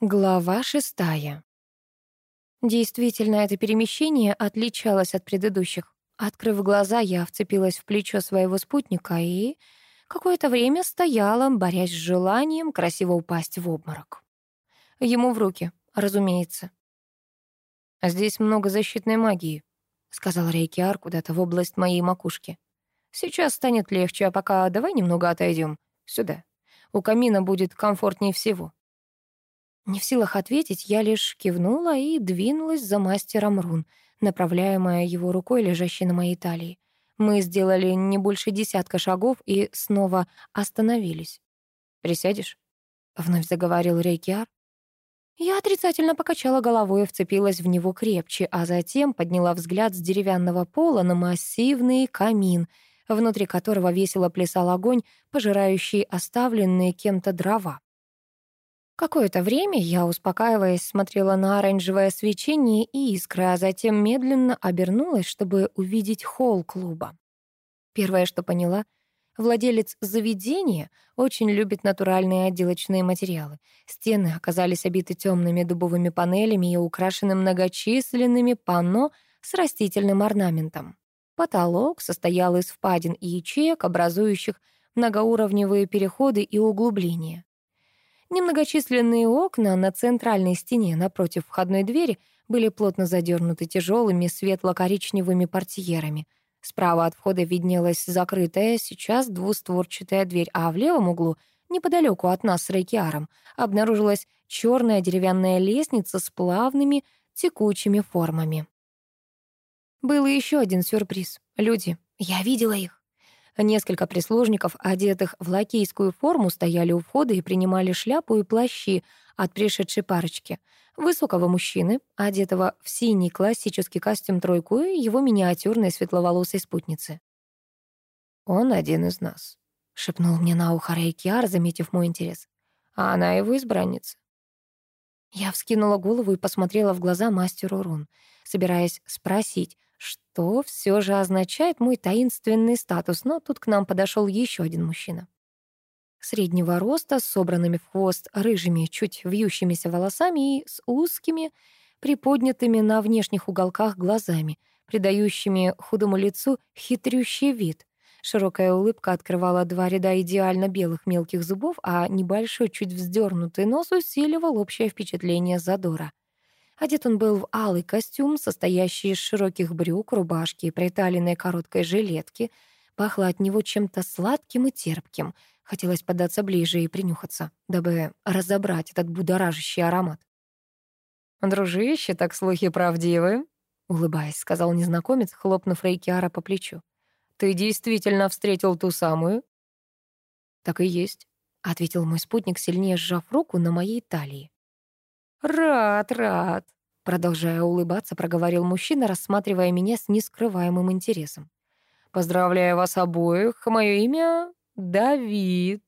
Глава шестая. Действительно, это перемещение отличалось от предыдущих. Открыв глаза, я вцепилась в плечо своего спутника и какое-то время стояла, борясь с желанием красиво упасть в обморок. Ему в руки, разумеется. «Здесь много защитной магии», — сказал Рейкиар куда-то в область моей макушки. «Сейчас станет легче, а пока давай немного отойдем. Сюда. У камина будет комфортнее всего». Не в силах ответить, я лишь кивнула и двинулась за мастером рун, направляемая его рукой, лежащей на моей талии. Мы сделали не больше десятка шагов и снова остановились. «Присядешь?» — вновь заговорил Рейкиар. Я отрицательно покачала головой и вцепилась в него крепче, а затем подняла взгляд с деревянного пола на массивный камин, внутри которого весело плясал огонь, пожирающий оставленные кем-то дрова. Какое-то время я, успокаиваясь, смотрела на оранжевое свечение и искры, а затем медленно обернулась, чтобы увидеть холл клуба. Первое, что поняла, владелец заведения очень любит натуральные отделочные материалы. Стены оказались обиты темными дубовыми панелями и украшены многочисленными панно с растительным орнаментом. Потолок состоял из впадин и ячеек, образующих многоуровневые переходы и углубления. Немногочисленные окна на центральной стене напротив входной двери были плотно задернуты тяжелыми светло-коричневыми портьерами. Справа от входа виднелась закрытая сейчас двустворчатая дверь, а в левом углу, неподалеку от нас с Рейкиаром, обнаружилась черная деревянная лестница с плавными текучими формами. Был еще один сюрприз. Люди. Я видела их. Несколько прислужников, одетых в лакейскую форму, стояли у входа и принимали шляпу и плащи от пришедшей парочки. Высокого мужчины, одетого в синий классический костюм тройку и его миниатюрной светловолосой спутницы. «Он один из нас», — шепнул мне на ухо Рейкиар, заметив мой интерес. «А она его избранница». Я вскинула голову и посмотрела в глаза мастеру рун, собираясь спросить, что все же означает мой таинственный статус, но тут к нам подошел еще один мужчина. Среднего роста, с собранными в хвост рыжими, чуть вьющимися волосами и с узкими, приподнятыми на внешних уголках глазами, придающими худому лицу хитрющий вид. Широкая улыбка открывала два ряда идеально белых мелких зубов, а небольшой, чуть вздернутый нос усиливал общее впечатление задора. Одет он был в алый костюм, состоящий из широких брюк, рубашки и приталенной короткой жилетки. Пахло от него чем-то сладким и терпким. Хотелось податься ближе и принюхаться, дабы разобрать этот будоражащий аромат. «Дружище, так слухи правдивы», — улыбаясь, сказал незнакомец, хлопнув Рейкиара по плечу. «Ты действительно встретил ту самую?» «Так и есть», — ответил мой спутник, сильнее сжав руку на моей талии. «Рад, рад!» Продолжая улыбаться, проговорил мужчина, рассматривая меня с нескрываемым интересом. «Поздравляю вас обоих. Мое имя Давид».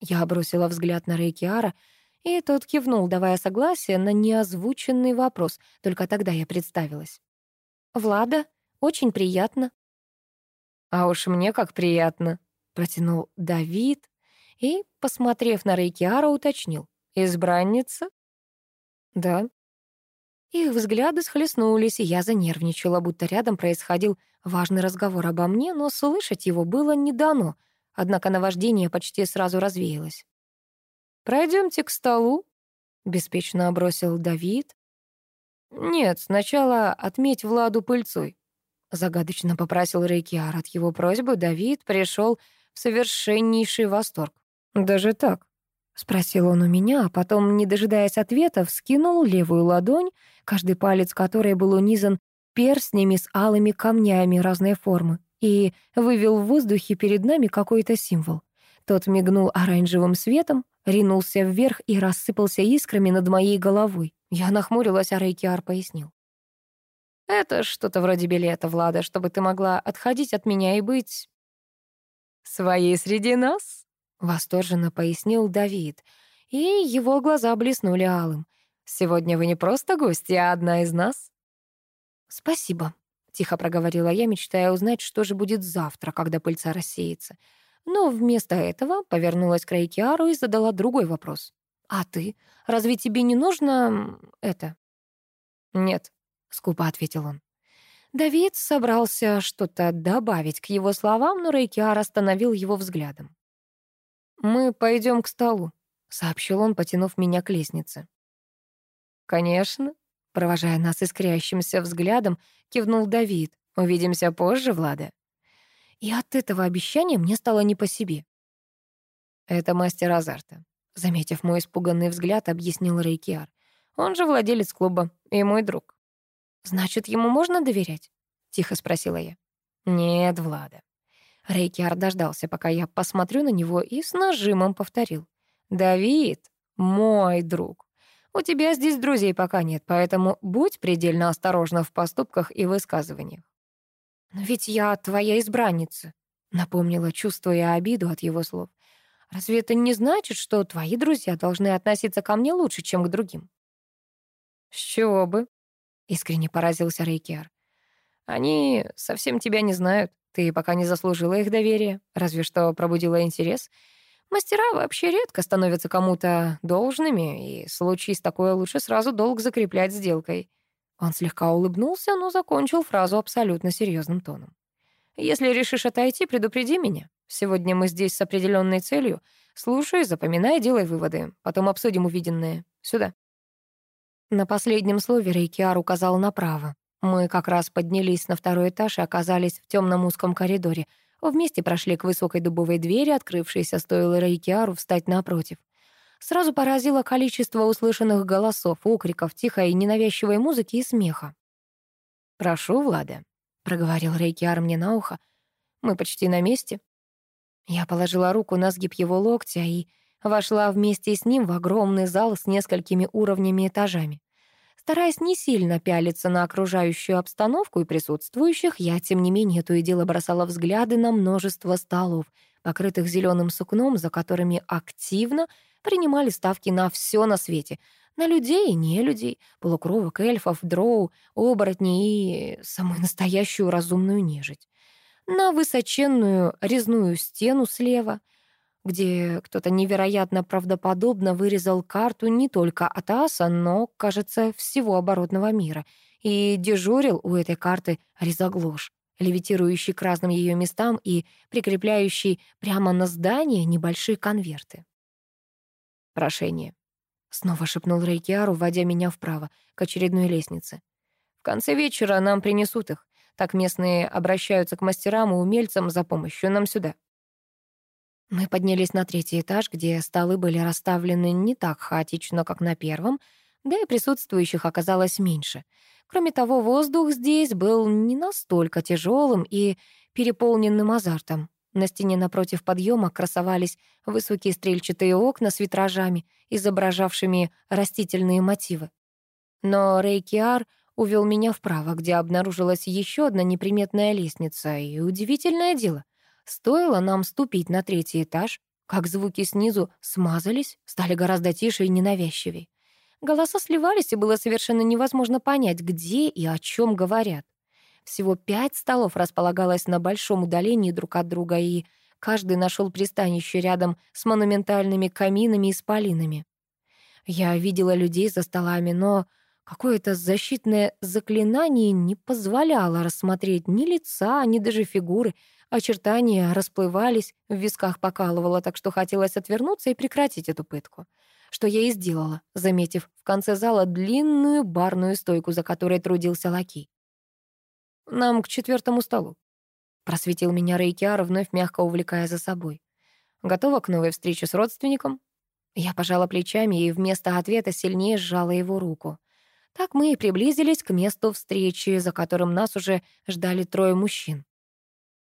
Я бросила взгляд на Рейкиара, и тот кивнул, давая согласие на неозвученный вопрос. Только тогда я представилась. «Влада, очень приятно». «А уж мне как приятно», — протянул Давид и, посмотрев на Рейкиара, уточнил. «Избранница?» «Да». Их взгляды схлестнулись, и я занервничала, будто рядом происходил важный разговор обо мне, но слышать его было не дано, однако наваждение почти сразу развеялось. «Пройдемте к столу», — беспечно бросил Давид. «Нет, сначала отметь Владу пыльцой», — загадочно попросил Рейкиар. От его просьбы Давид пришел в совершеннейший восторг. Даже так. Спросил он у меня, а потом, не дожидаясь ответа, вскинул левую ладонь, каждый палец которой был унизан перстнями с алыми камнями разной формы, и вывел в воздухе перед нами какой-то символ. Тот мигнул оранжевым светом, ринулся вверх и рассыпался искрами над моей головой. Я нахмурилась, а Рейкиар пояснил. «Это что-то вроде билета, Влада, чтобы ты могла отходить от меня и быть...» «Своей среди нас?» Восторженно пояснил Давид, и его глаза блеснули алым. «Сегодня вы не просто гость, а одна из нас». «Спасибо», — тихо проговорила я, мечтая узнать, что же будет завтра, когда пыльца рассеется. Но вместо этого повернулась к Рейкиару и задала другой вопрос. «А ты? Разве тебе не нужно это?» «Нет», — скупо ответил он. Давид собрался что-то добавить к его словам, но Рейкиар остановил его взглядом. «Мы пойдем к столу», — сообщил он, потянув меня к лестнице. «Конечно», — провожая нас искрящимся взглядом, кивнул Давид. «Увидимся позже, Влада». И от этого обещания мне стало не по себе. «Это мастер азарта», — заметив мой испуганный взгляд, объяснил Рейкиар. «Он же владелец клуба и мой друг». «Значит, ему можно доверять?» — тихо спросила я. «Нет, Влада», Рейкиар дождался, пока я посмотрю на него и с нажимом повторил. «Давид, мой друг, у тебя здесь друзей пока нет, поэтому будь предельно осторожна в поступках и высказываниях». «Но ведь я твоя избранница», — напомнила, чувствуя обиду от его слов. «Разве это не значит, что твои друзья должны относиться ко мне лучше, чем к другим?» «С чего бы?» — искренне поразился Рейкиар. «Они совсем тебя не знают. Ты пока не заслужила их доверия, разве что пробудила интерес. Мастера вообще редко становятся кому-то должными, и случись такое, лучше сразу долг закреплять сделкой». Он слегка улыбнулся, но закончил фразу абсолютно серьезным тоном. «Если решишь отойти, предупреди меня. Сегодня мы здесь с определенной целью. Слушай, запоминай, делай выводы. Потом обсудим увиденное. Сюда». На последнем слове Рейкиар указал направо. Мы как раз поднялись на второй этаж и оказались в темном узком коридоре. Вместе прошли к высокой дубовой двери, открывшейся, стоило Рейкиару встать напротив. Сразу поразило количество услышанных голосов, укриков, тихой и ненавязчивой музыки и смеха. «Прошу, Влада», — проговорил Рейкиар мне на ухо. «Мы почти на месте». Я положила руку на сгиб его локтя и вошла вместе с ним в огромный зал с несколькими уровнями этажами. Стараясь не сильно пялиться на окружающую обстановку и присутствующих, я, тем не менее, то и дело бросала взгляды на множество столов, покрытых зеленым сукном, за которыми активно принимали ставки на все на свете — на людей и не людей, полукровок, эльфов, дроу, оборотней и самую настоящую разумную нежить. На высоченную резную стену слева — где кто-то невероятно правдоподобно вырезал карту не только Атаса, но, кажется, всего оборотного мира, и дежурил у этой карты Резоглош, левитирующий к разным ее местам и прикрепляющий прямо на здание небольшие конверты. «Прошение», — снова шепнул Рейкиару, вводя меня вправо, к очередной лестнице. «В конце вечера нам принесут их. Так местные обращаются к мастерам и умельцам за помощью нам сюда». Мы поднялись на третий этаж, где столы были расставлены не так хаотично, как на первом, да и присутствующих оказалось меньше. Кроме того, воздух здесь был не настолько тяжелым и переполненным азартом. На стене напротив подъема красовались высокие стрельчатые окна с витражами, изображавшими растительные мотивы. Но Рейкиар увел меня вправо, где обнаружилась еще одна неприметная лестница, и удивительное дело. Стоило нам ступить на третий этаж, как звуки снизу смазались, стали гораздо тише и ненавязчивее. Голоса сливались, и было совершенно невозможно понять, где и о чем говорят. Всего пять столов располагалось на большом удалении друг от друга, и каждый нашел пристанище рядом с монументальными каминами и спалинами. Я видела людей за столами, но какое-то защитное заклинание не позволяло рассмотреть ни лица, ни даже фигуры, Очертания расплывались, в висках покалывало, так что хотелось отвернуться и прекратить эту пытку. Что я и сделала, заметив в конце зала длинную барную стойку, за которой трудился лакей. «Нам к четвертому столу», — просветил меня Рейкиар, вновь мягко увлекая за собой. «Готова к новой встрече с родственником?» Я пожала плечами и вместо ответа сильнее сжала его руку. Так мы и приблизились к месту встречи, за которым нас уже ждали трое мужчин.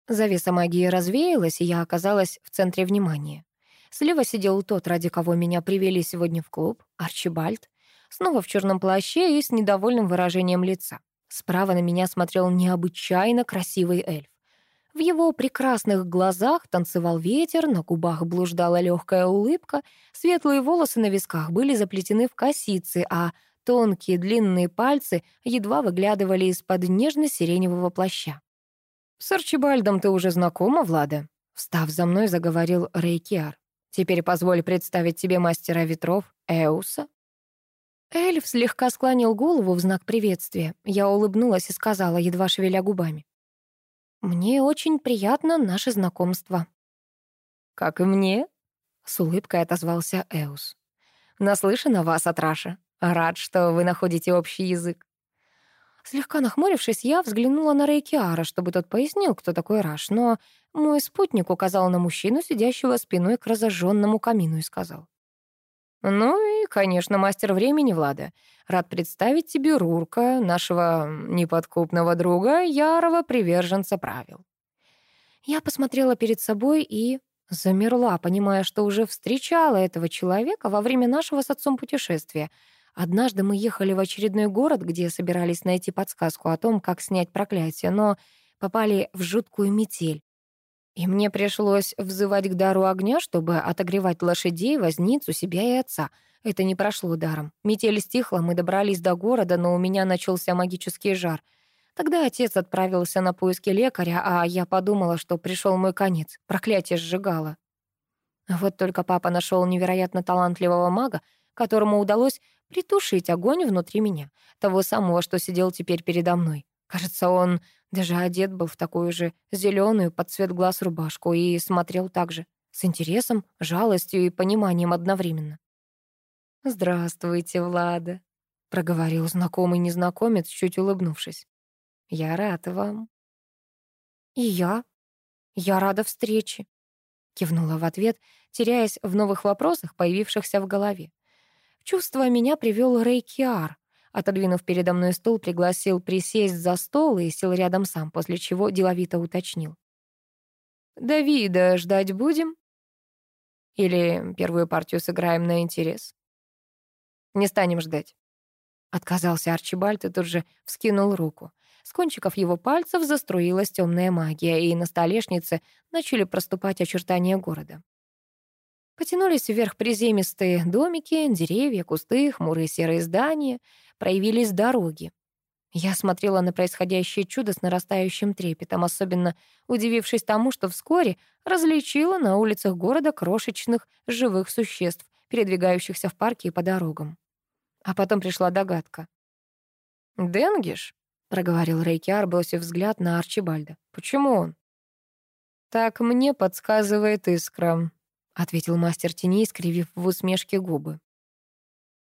Завеса магии развеялась, и я оказалась в центре внимания. Слева сидел тот, ради кого меня привели сегодня в клуб, Арчибальд, снова в черном плаще и с недовольным выражением лица. Справа на меня смотрел необычайно красивый эльф. В его прекрасных глазах танцевал ветер, на губах блуждала легкая улыбка, светлые волосы на висках были заплетены в косицы, а тонкие длинные пальцы едва выглядывали из-под нежно-сиреневого плаща. «С Арчибальдом ты уже знакома, Влада?» Встав за мной, заговорил Рейкиар. «Теперь позволь представить тебе мастера ветров Эуса». Эльф слегка склонил голову в знак приветствия. Я улыбнулась и сказала, едва шевеля губами. «Мне очень приятно наше знакомство». «Как и мне?» — с улыбкой отозвался Эус. «Наслышан о вас, Атраша. Рад, что вы находите общий язык. Слегка нахмурившись, я взглянула на Рейкиара, чтобы тот пояснил, кто такой Раш, но мой спутник указал на мужчину, сидящего спиной к разожженному камину, и сказал. «Ну и, конечно, мастер времени, Влада. Рад представить тебе Рурка, нашего неподкупного друга, ярого приверженца правил». Я посмотрела перед собой и замерла, понимая, что уже встречала этого человека во время нашего с отцом путешествия — Однажды мы ехали в очередной город, где собирались найти подсказку о том, как снять проклятие, но попали в жуткую метель. И мне пришлось взывать к дару огня, чтобы отогревать лошадей, возницу, себя и отца. Это не прошло даром. Метель стихла, мы добрались до города, но у меня начался магический жар. Тогда отец отправился на поиски лекаря, а я подумала, что пришел мой конец. Проклятие сжигало. Вот только папа нашел невероятно талантливого мага, которому удалось притушить огонь внутри меня, того самого, что сидел теперь передо мной. Кажется, он даже одет был в такую же зеленую под цвет глаз рубашку и смотрел так же, с интересом, жалостью и пониманием одновременно. «Здравствуйте, Влада», — проговорил знакомый незнакомец, чуть улыбнувшись. «Я рад вам». «И я. Я рада встрече», — кивнула в ответ, теряясь в новых вопросах, появившихся в голове. Чувствуя меня, привел Рейкиар. Отодвинув передо мной стул, пригласил присесть за стол и сел рядом сам, после чего деловито уточнил. «Давида ждать будем? Или первую партию сыграем на интерес?» «Не станем ждать». Отказался Арчибальд и тут же вскинул руку. С кончиков его пальцев заструилась темная магия, и на столешнице начали проступать очертания города. Потянулись вверх приземистые домики, деревья, кусты, хмурые серые здания, проявились дороги. Я смотрела на происходящее чудо с нарастающим трепетом, особенно удивившись тому, что вскоре различила на улицах города крошечных живых существ, передвигающихся в парке и по дорогам. А потом пришла догадка. «Денгиш?» — проговорил Рейкиар, бросив взгляд на Арчибальда. «Почему он?» «Так мне подсказывает искра», ответил мастер тени, скривив в усмешке губы.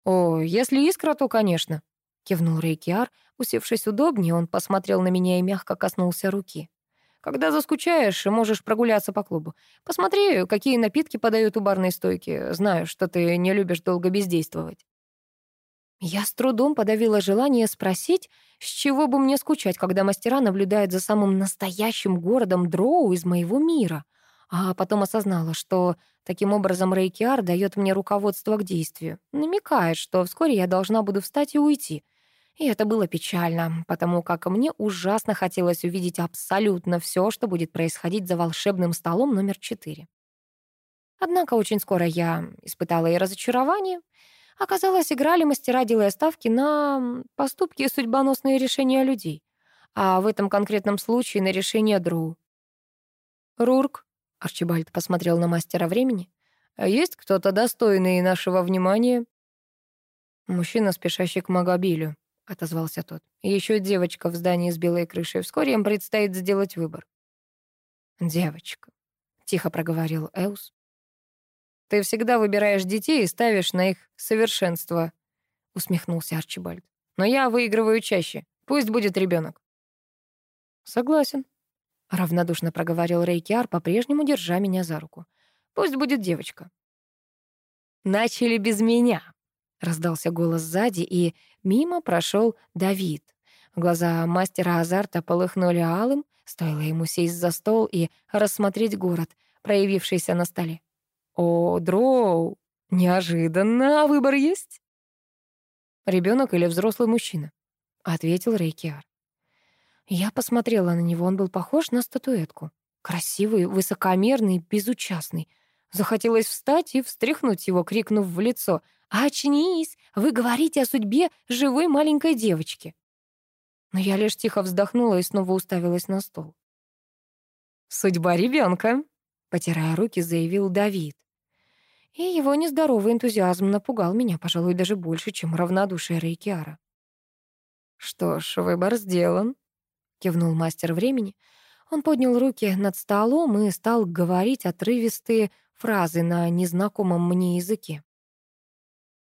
«О, если искра, то, конечно», — кивнул Рейкиар. Усевшись удобнее, он посмотрел на меня и мягко коснулся руки. «Когда заскучаешь, можешь прогуляться по клубу. Посмотри, какие напитки подают у барной стойки. Знаю, что ты не любишь долго бездействовать». Я с трудом подавила желание спросить, с чего бы мне скучать, когда мастера наблюдают за самым настоящим городом Дроу из моего мира — а потом осознала, что таким образом Рейкиар дает мне руководство к действию, намекает, что вскоре я должна буду встать и уйти. И это было печально, потому как мне ужасно хотелось увидеть абсолютно все, что будет происходить за волшебным столом номер четыре. Однако очень скоро я испытала и разочарование. Оказалось, играли мастера, делая ставки на поступки и судьбоносные решения людей. А в этом конкретном случае на решение дру Рурк Арчибальд посмотрел на мастера времени. «А «Есть кто-то достойный нашего внимания?» «Мужчина, спешащий к Магобилю», — отозвался тот. «Еще девочка в здании с белой крышей. Вскоре им предстоит сделать выбор». «Девочка», — тихо проговорил Эус. «Ты всегда выбираешь детей и ставишь на их совершенство», — усмехнулся Арчибальд. «Но я выигрываю чаще. Пусть будет ребенок». «Согласен», — равнодушно проговорил Рейкиар, по-прежнему держа меня за руку. «Пусть будет девочка». «Начали без меня», — раздался голос сзади, и мимо прошел Давид. Глаза мастера азарта полыхнули алым, стоило ему сесть за стол и рассмотреть город, проявившийся на столе. «О, дроу! Неожиданно! А выбор есть?» «Ребенок или взрослый мужчина?» — ответил Рейкиар. Я посмотрела на него, он был похож на статуэтку. Красивый, высокомерный, безучастный. Захотелось встать и встряхнуть его, крикнув в лицо. «Очнись! Вы говорите о судьбе живой маленькой девочки!» Но я лишь тихо вздохнула и снова уставилась на стол. «Судьба ребенка, потирая руки, заявил Давид. И его нездоровый энтузиазм напугал меня, пожалуй, даже больше, чем равнодушие Рейкиара. «Что ж, выбор сделан», — кивнул мастер времени. Он поднял руки над столом и стал говорить отрывистые фразы на незнакомом мне языке.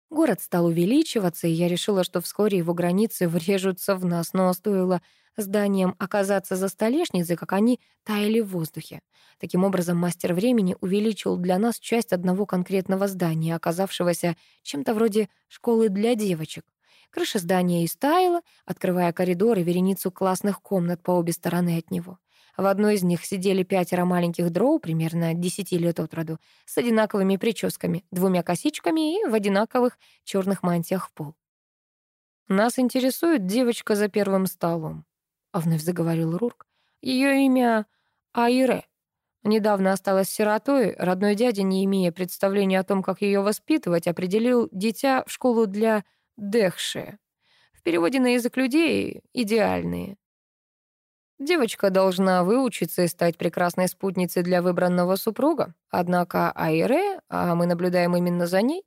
Город стал увеличиваться, и я решила, что вскоре его границы врежутся в нас, но стоило зданиям оказаться за столешницей, как они таяли в воздухе. Таким образом, мастер времени увеличил для нас часть одного конкретного здания, оказавшегося чем-то вроде школы для девочек. Крыша здания истаяла, открывая коридор и вереницу классных комнат по обе стороны от него. В одной из них сидели пятеро маленьких дроу, примерно 10 лет от роду, с одинаковыми прическами, двумя косичками и в одинаковых черных мантиях в пол. «Нас интересует девочка за первым столом», А — вновь заговорил Рурк. Ее имя Айре. Недавно осталась сиротой, родной дядя, не имея представления о том, как ее воспитывать, определил дитя в школу для дыхшие. В переводе на язык людей — идеальные. Девочка должна выучиться и стать прекрасной спутницей для выбранного супруга. Однако Айре, а мы наблюдаем именно за ней,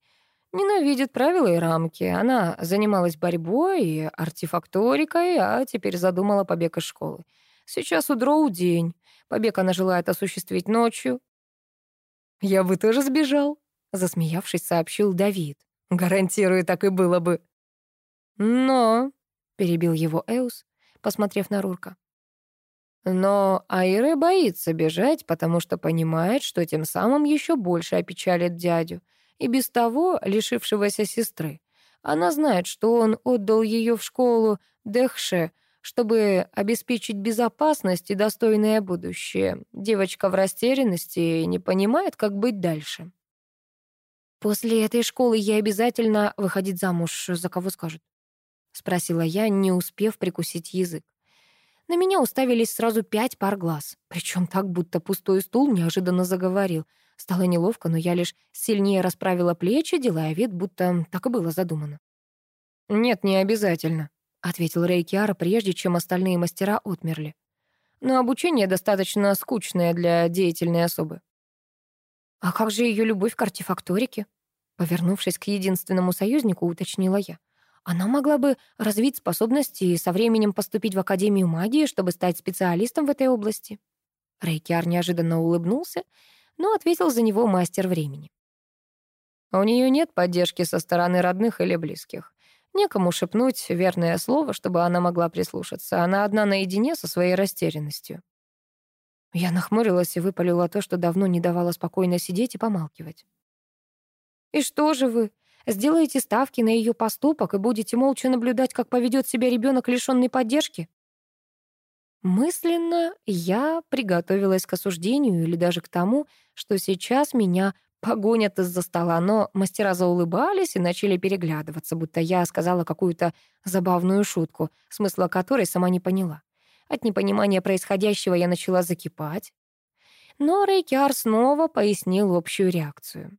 ненавидит правила и рамки. Она занималась борьбой и артефакторикой, а теперь задумала побег из школы. Сейчас у Дроу день. Побег она желает осуществить ночью. «Я бы тоже сбежал», — засмеявшись, сообщил Давид. Гарантирую, так и было бы. Но, — перебил его Эус, посмотрев на Рурка. Но Айре боится бежать, потому что понимает, что тем самым еще больше опечалит дядю, и без того лишившегося сестры. Она знает, что он отдал ее в школу Дехше, чтобы обеспечить безопасность и достойное будущее. Девочка в растерянности и не понимает, как быть дальше. «После этой школы я обязательно выходить замуж за кого скажут?» — спросила я, не успев прикусить язык. На меня уставились сразу пять пар глаз. Причем так, будто пустой стул неожиданно заговорил. Стало неловко, но я лишь сильнее расправила плечи, делая вид, будто так и было задумано. «Нет, не обязательно», — ответил Рейкиар, прежде чем остальные мастера отмерли. «Но обучение достаточно скучное для деятельной особы». «А как же ее любовь к артефакторике?» Повернувшись к единственному союзнику, уточнила я. Она могла бы развить способности и со временем поступить в Академию магии, чтобы стать специалистом в этой области. Рейкиар неожиданно улыбнулся, но ответил за него мастер времени. У нее нет поддержки со стороны родных или близких. Некому шепнуть верное слово, чтобы она могла прислушаться. Она одна наедине со своей растерянностью. Я нахмурилась и выпалила то, что давно не давала спокойно сидеть и помалкивать. «И что же вы? Сделаете ставки на ее поступок и будете молча наблюдать, как поведет себя ребенок, лишенный поддержки?» Мысленно я приготовилась к осуждению или даже к тому, что сейчас меня погонят из-за стола, но мастера заулыбались и начали переглядываться, будто я сказала какую-то забавную шутку, смысла которой сама не поняла. От непонимания происходящего я начала закипать. Но Рейкиар снова пояснил общую реакцию.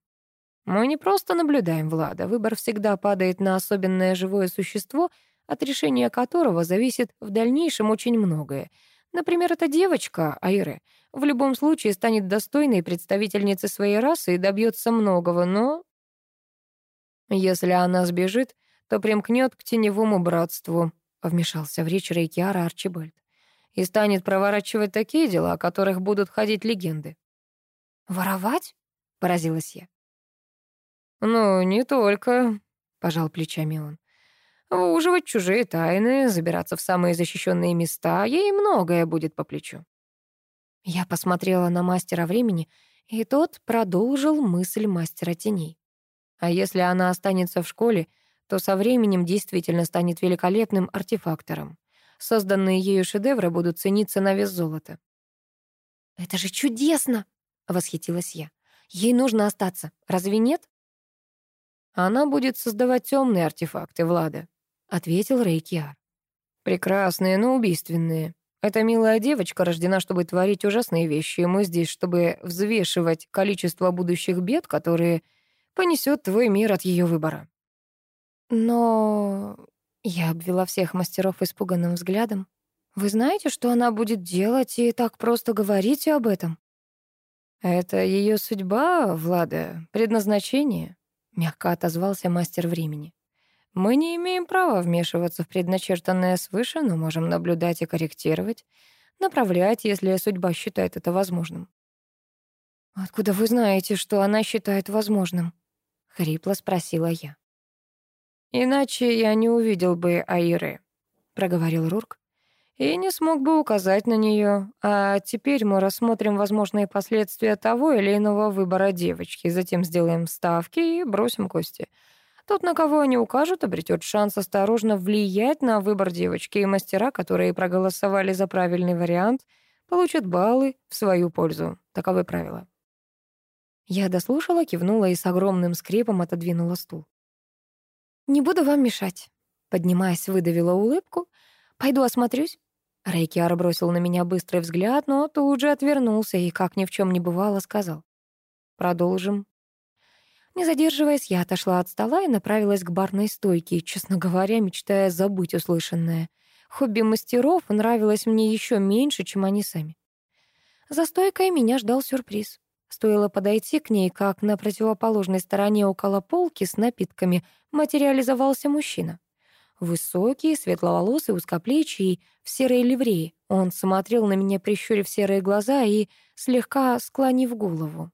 «Мы не просто наблюдаем Влада. Выбор всегда падает на особенное живое существо, от решения которого зависит в дальнейшем очень многое. Например, эта девочка, Айре, в любом случае станет достойной представительницей своей расы и добьется многого, но... Если она сбежит, то примкнет к теневому братству», — вмешался в речь Рейкиара Арчибальд и станет проворачивать такие дела, о которых будут ходить легенды». «Воровать?» — поразилась я. «Ну, не только», — пожал плечами он. «Выуживать чужие тайны, забираться в самые защищенные места, ей многое будет по плечу». Я посмотрела на мастера времени, и тот продолжил мысль мастера теней. А если она останется в школе, то со временем действительно станет великолепным артефактором созданные ею шедевры будут цениться на вес золота. «Это же чудесно!» — восхитилась я. «Ей нужно остаться, разве нет?» «Она будет создавать темные артефакты, Влада», — ответил Рейкиар. «Прекрасные, но убийственные. Эта милая девочка рождена, чтобы творить ужасные вещи, и мы здесь, чтобы взвешивать количество будущих бед, которые понесет твой мир от ее выбора». «Но я обвела всех мастеров испуганным взглядом. «Вы знаете, что она будет делать и так просто говорите об этом?» «Это ее судьба, Влада, предназначение», — мягко отозвался мастер времени. «Мы не имеем права вмешиваться в предначертанное свыше, но можем наблюдать и корректировать, направлять, если судьба считает это возможным». «Откуда вы знаете, что она считает возможным?» — хрипло спросила я. «Иначе я не увидел бы Аиры», — проговорил Рурк. «И не смог бы указать на нее. А теперь мы рассмотрим возможные последствия того или иного выбора девочки, затем сделаем ставки и бросим кости. Тот, на кого они укажут, обретет шанс осторожно влиять на выбор девочки, и мастера, которые проголосовали за правильный вариант, получат баллы в свою пользу. Таковы правила». Я дослушала, кивнула и с огромным скрипом отодвинула стул. «Не буду вам мешать», — поднимаясь, выдавила улыбку. «Пойду осмотрюсь». Рейкиар бросил на меня быстрый взгляд, но тут же отвернулся и, как ни в чем не бывало, сказал. «Продолжим». Не задерживаясь, я отошла от стола и направилась к барной стойке, честно говоря, мечтая забыть услышанное. Хобби мастеров нравилось мне еще меньше, чем они сами. За стойкой меня ждал сюрприз. Стоило подойти к ней, как на противоположной стороне около полки с напитками — материализовался мужчина. Высокий, светловолосый, узкоплечий, в серой ливреи. Он смотрел на меня, прищурив серые глаза и слегка склонив голову.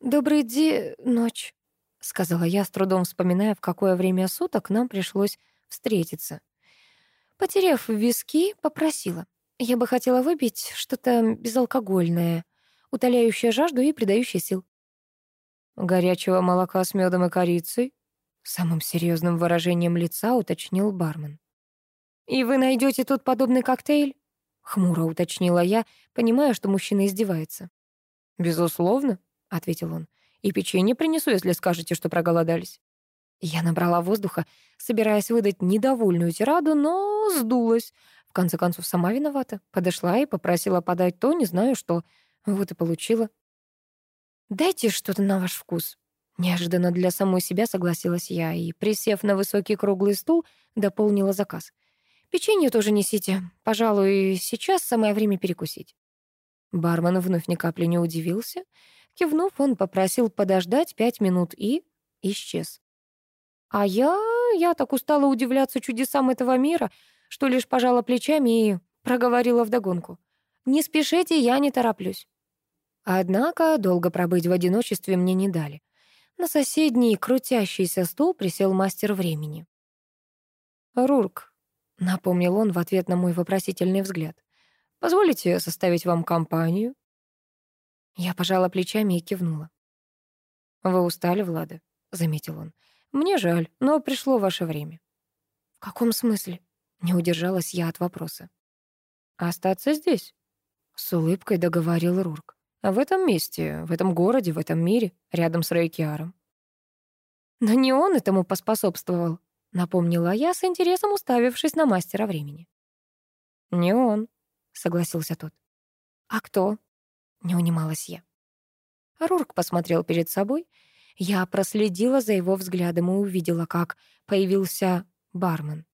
«Добрый день, ночь», — сказала я, с трудом вспоминая, в какое время суток нам пришлось встретиться. Потеряв виски, попросила. «Я бы хотела выпить что-то безалкогольное, утоляющее жажду и придающее сил». «Горячего молока с медом и корицей?» Самым серьезным выражением лица уточнил бармен. «И вы найдете тут подобный коктейль?» — хмуро уточнила я, понимая, что мужчина издевается. «Безусловно», — ответил он, — «и печенье принесу, если скажете, что проголодались». Я набрала воздуха, собираясь выдать недовольную тираду, но сдулась. В конце концов, сама виновата. Подошла и попросила подать то, не знаю что. Вот и получила. «Дайте что-то на ваш вкус», Неожиданно для самой себя согласилась я и, присев на высокий круглый стул, дополнила заказ. «Печенье тоже несите. Пожалуй, сейчас самое время перекусить». Бармен вновь ни капли не удивился. Кивнув, он попросил подождать пять минут и исчез. А я... я так устала удивляться чудесам этого мира, что лишь пожала плечами и проговорила вдогонку. «Не спешите, я не тороплюсь». Однако долго пробыть в одиночестве мне не дали. На соседний крутящийся стул присел мастер времени. «Рурк», — напомнил он в ответ на мой вопросительный взгляд, — «позволите составить вам компанию?» Я пожала плечами и кивнула. «Вы устали, Влада», — заметил он. «Мне жаль, но пришло ваше время». «В каком смысле?» — не удержалась я от вопроса. «Остаться здесь?» — с улыбкой договорил Рурк. А в этом месте, в этом городе, в этом мире, рядом с Рейкиаром. Но не он этому поспособствовал, напомнила я с интересом, уставившись на мастера времени. Не он, согласился тот. А кто? Не унималась я. Рурк посмотрел перед собой. Я проследила за его взглядом и увидела, как появился бармен.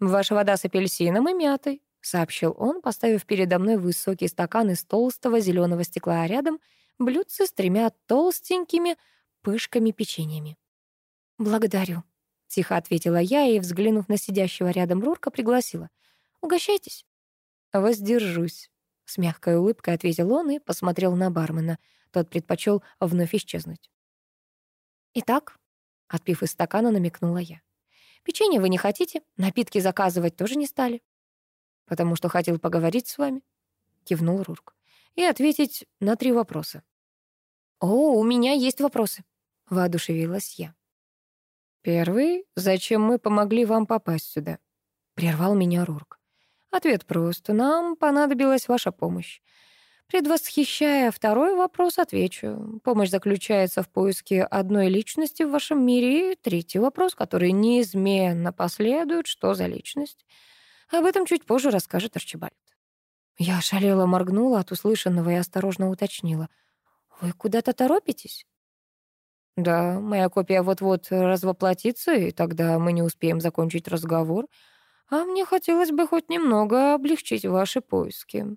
«Ваша вода с апельсином и мятой», — сообщил он, поставив передо мной высокий стакан из толстого зеленого стекла, а рядом блюдце с тремя толстенькими пышками-печеньями. «Благодарю», — тихо ответила я и, взглянув на сидящего рядом Рурка, пригласила. «Угощайтесь». «Воздержусь», — с мягкой улыбкой ответил он и посмотрел на бармена. Тот предпочел вновь исчезнуть. «Итак», — отпив из стакана, намекнула я. «Печенье вы не хотите, напитки заказывать тоже не стали» потому что хотел поговорить с вами?» — кивнул Рурк. «И ответить на три вопроса». «О, у меня есть вопросы», — воодушевилась я. «Первый — зачем мы помогли вам попасть сюда?» — прервал меня Рурк. «Ответ прост. Нам понадобилась ваша помощь. Предвосхищая второй вопрос, отвечу. Помощь заключается в поиске одной личности в вашем мире. И третий вопрос, который неизменно последует, что за личность — об этом чуть позже расскажет Арчибальд. Я шалела, моргнула от услышанного и осторожно уточнила. «Вы куда-то торопитесь?» «Да, моя копия вот-вот развоплотится, и тогда мы не успеем закончить разговор. А мне хотелось бы хоть немного облегчить ваши поиски».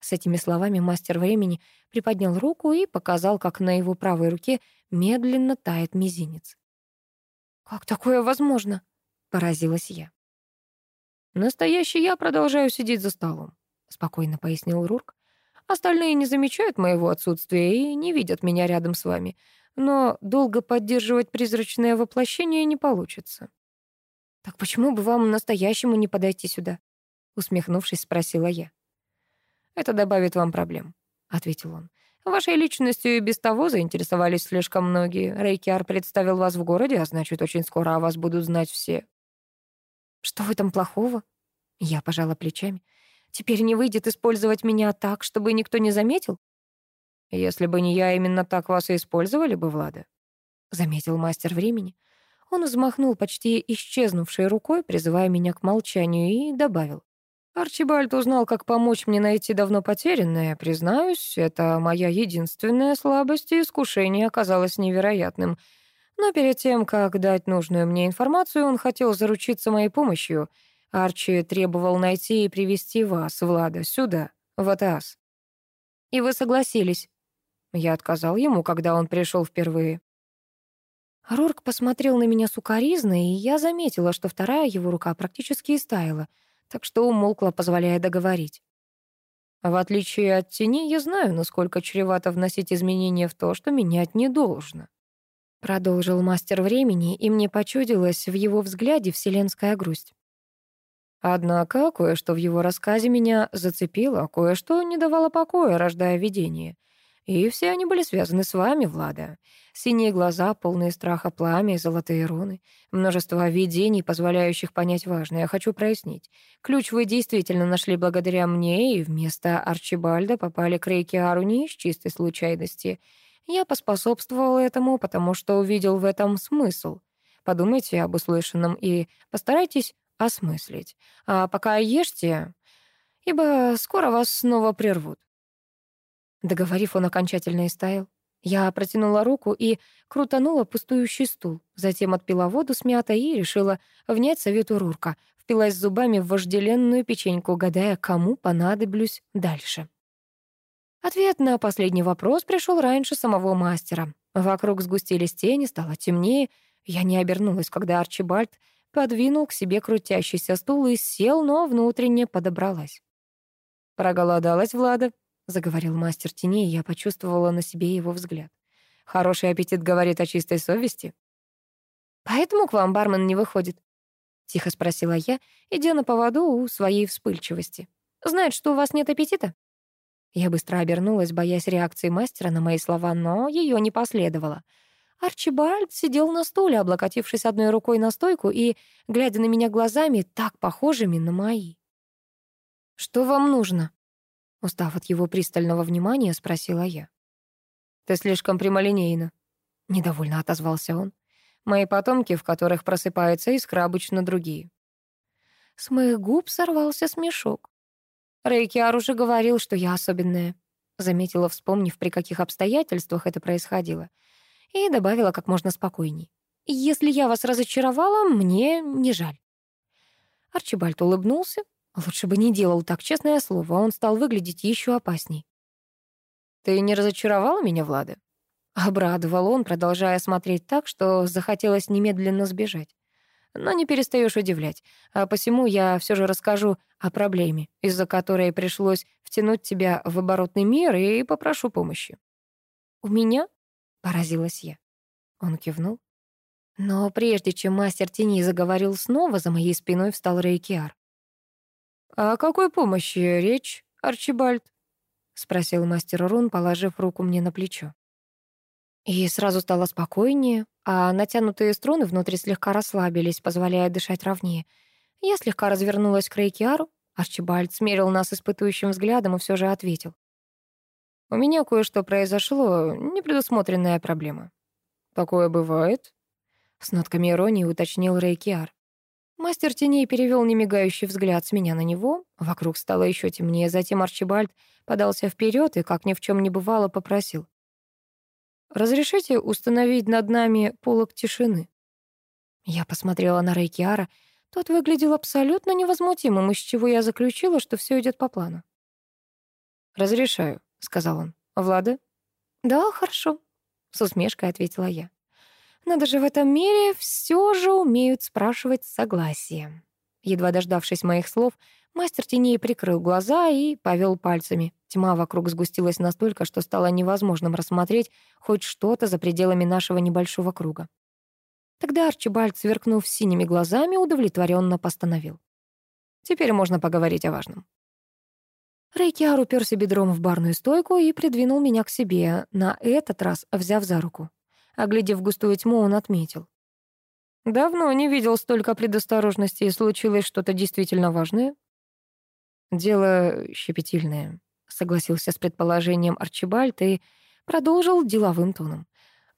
С этими словами мастер времени приподнял руку и показал, как на его правой руке медленно тает мизинец. «Как такое возможно?» — поразилась я. «Настоящий я продолжаю сидеть за столом», — спокойно пояснил Рурк. «Остальные не замечают моего отсутствия и не видят меня рядом с вами, но долго поддерживать призрачное воплощение не получится». «Так почему бы вам настоящему не подойти сюда?» — усмехнувшись, спросила я. «Это добавит вам проблем», — ответил он. «Вашей личностью и без того заинтересовались слишком многие. Рейкиар представил вас в городе, а значит, очень скоро о вас будут знать все». Что в этом плохого? Я пожала плечами. Теперь не выйдет использовать меня так, чтобы никто не заметил? Если бы не я, именно так вас и использовали бы, Влада. Заметил мастер времени. Он взмахнул почти исчезнувшей рукой, призывая меня к молчанию, и добавил. Арчибальд узнал, как помочь мне найти давно потерянное. Признаюсь, это моя единственная слабость, и искушение оказалось невероятным — но перед тем, как дать нужную мне информацию, он хотел заручиться моей помощью. Арчи требовал найти и привести вас, Влада, сюда, в Атас. И вы согласились. Я отказал ему, когда он пришел впервые. Рорк посмотрел на меня сукоризно, и я заметила, что вторая его рука практически истаяла, так что умолкла, позволяя договорить. В отличие от тени, я знаю, насколько чревато вносить изменения в то, что менять не должно продолжил мастер времени, и мне почудилась в его взгляде вселенская грусть. Однако кое-что в его рассказе меня зацепило, кое-что не давало покоя, рождая видение. И все они были связаны с вами, Влада. Синие глаза, полные страха пламя и золотые руны. Множество видений, позволяющих понять важное. Я хочу прояснить. Ключ вы действительно нашли благодаря мне, и вместо Арчибальда попали к Рейке Аруни из чистой случайности — я поспособствовал этому, потому что увидел в этом смысл. Подумайте об услышанном и постарайтесь осмыслить. А пока ешьте, ибо скоро вас снова прервут. Договорив, он окончательно истаял. Я протянула руку и крутанула пустующий стул, затем отпила воду с мятой и решила внять совету Рурка, впилась зубами в вожделенную печеньку, гадая, кому понадоблюсь дальше. Ответ на последний вопрос пришел раньше самого мастера. Вокруг сгустились тени, стало темнее. Я не обернулась, когда Арчибальд подвинул к себе крутящийся стул и сел, но внутренне подобралась. «Проголодалась, Влада», — заговорил мастер теней, и я почувствовала на себе его взгляд. «Хороший аппетит говорит о чистой совести». «Поэтому к вам бармен не выходит?» — тихо спросила я, идя на поводу у своей вспыльчивости. «Знает, что у вас нет аппетита?» Я быстро обернулась, боясь реакции мастера на мои слова, но ее не последовало. Арчибальд сидел на стуле, облокотившись одной рукой на стойку и, глядя на меня глазами, так похожими на мои. «Что вам нужно?» Устав от его пристального внимания, спросила я. «Ты слишком прямолинейна», — недовольно отозвался он. «Мои потомки, в которых просыпается искра, обычно другие». С моих губ сорвался смешок. Рейкиар уже говорил, что я особенная. Заметила, вспомнив, при каких обстоятельствах это происходило. И добавила как можно спокойней. «Если я вас разочаровала, мне не жаль». Арчибальд улыбнулся. Лучше бы не делал так, честное слово. Он стал выглядеть еще опасней. «Ты не разочаровала меня, Влада?» Обрадовал он, продолжая смотреть так, что захотелось немедленно сбежать но не перестаешь удивлять. А посему я все же расскажу о проблеме, из-за которой пришлось втянуть тебя в оборотный мир и попрошу помощи». «У меня?» — поразилась я. Он кивнул. Но прежде чем мастер теней заговорил снова, за моей спиной встал Рейкиар. «О какой помощи речь, Арчибальд?» — спросил мастер Рун, положив руку мне на плечо. И сразу стало спокойнее, а натянутые струны внутри слегка расслабились, позволяя дышать ровнее. Я слегка развернулась к Рейкиару. Арчибальд смерил нас испытующим взглядом и все же ответил. «У меня кое-что произошло, непредусмотренная проблема». «Такое бывает?» С нотками иронии уточнил Рейкиар. Мастер теней перевел немигающий взгляд с меня на него. Вокруг стало еще темнее, затем Арчибальд подался вперед и, как ни в чем не бывало, попросил. «Разрешите установить над нами полог тишины?» Я посмотрела на Рейкиара. Тот выглядел абсолютно невозмутимым, из чего я заключила, что все идет по плану. «Разрешаю», — сказал он. «Влада?» «Да, хорошо», — с усмешкой ответила я. «Надо же в этом мире все же умеют спрашивать согласие». Едва дождавшись моих слов, мастер теней прикрыл глаза и повел пальцами. Тьма вокруг сгустилась настолько, что стало невозможным рассмотреть хоть что-то за пределами нашего небольшого круга. Тогда Арчибальд, сверкнув синими глазами, удовлетворенно постановил. «Теперь можно поговорить о важном». Рейкиар уперся бедром в барную стойку и придвинул меня к себе, на этот раз взяв за руку. Оглядев густую тьму, он отметил. «Давно не видел столько предосторожностей. случилось что-то действительно важное». «Дело щепетильное», согласился с предположением Арчибальд и продолжил деловым тоном.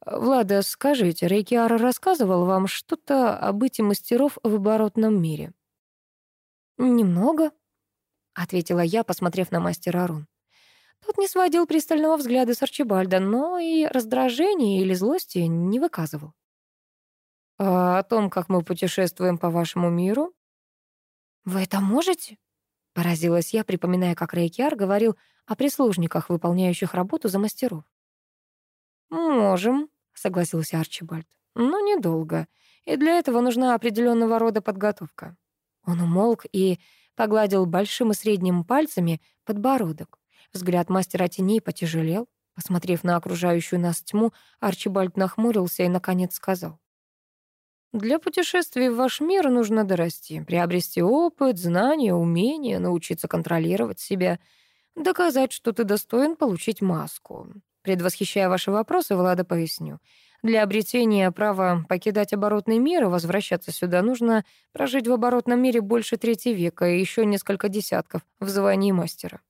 «Влада, скажите, Рейкиара рассказывал вам что-то о быте мастеров в оборотном мире?» «Немного», — ответила я, посмотрев на мастера Рун. Тот не сводил пристального взгляда с Арчибальда, но и раздражения или злости не выказывал. «А о том, как мы путешествуем по вашему миру?» «Вы это можете?» Поразилась я, припоминая, как Рейкьяр говорил о прислужниках, выполняющих работу за мастеров. «Можем», — согласился Арчибальд, — «но недолго, и для этого нужна определенного рода подготовка». Он умолк и погладил большим и средним пальцами подбородок. Взгляд мастера теней потяжелел. Посмотрев на окружающую нас тьму, Арчибальд нахмурился и, наконец, сказал. Для путешествий в ваш мир нужно дорасти, приобрести опыт, знания, умения, научиться контролировать себя, доказать, что ты достоин получить маску. Предвосхищая ваши вопросы, Влада поясню. Для обретения права покидать оборотный мир и возвращаться сюда нужно прожить в оборотном мире больше трети века и еще несколько десятков в звании мастера.